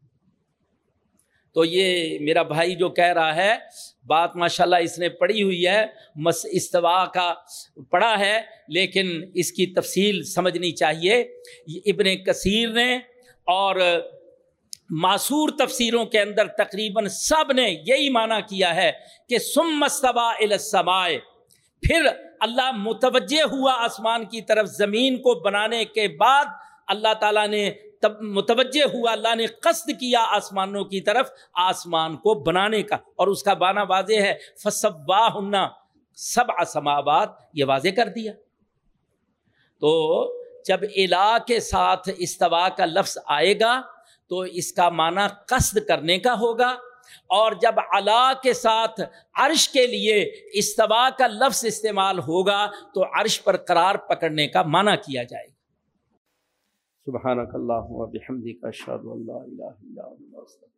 تو یہ میرا بھائی جو کہہ رہا ہے، بات ماشاء اللہ اس نے پڑھی ہوئی ہے، مس، استوا کا پڑھا ہے، لیکن اس کی تفصیل سمجھنی چاہیے۔ ابن کثیر نے اور معصور تفسیروں کے اندر تقریباً سب نے یہی معنی کیا ہے کہ سم مستوا السمائے پھر اللہ متوجہ ہوا آسمان کی طرف زمین کو بنانے کے بعد اللہ تعالیٰ نے تب متوجہ ہوا، اللہ نے قصد کیا آسمانوں کی طرف آسمان کو بنانے کا۔ اور اس کا بانا واضح ہے فصبا ہننا سب آسمابات یہ واضح کر دیا۔ تو جب الا کے ساتھ استوا کا لفظ آئے گا، تو اس کا معنی قصد کرنے کا ہوگا۔ اور جب اللہ کے ساتھ عرش کے لیے استوا کا لفظ استعمال ہوگا تو عرش پر قرار پکڑنے کا معنی کیا جائے گا۔ سبحانك اللهم وبحمدك اشهد ان لا الہ الا انت استغفرك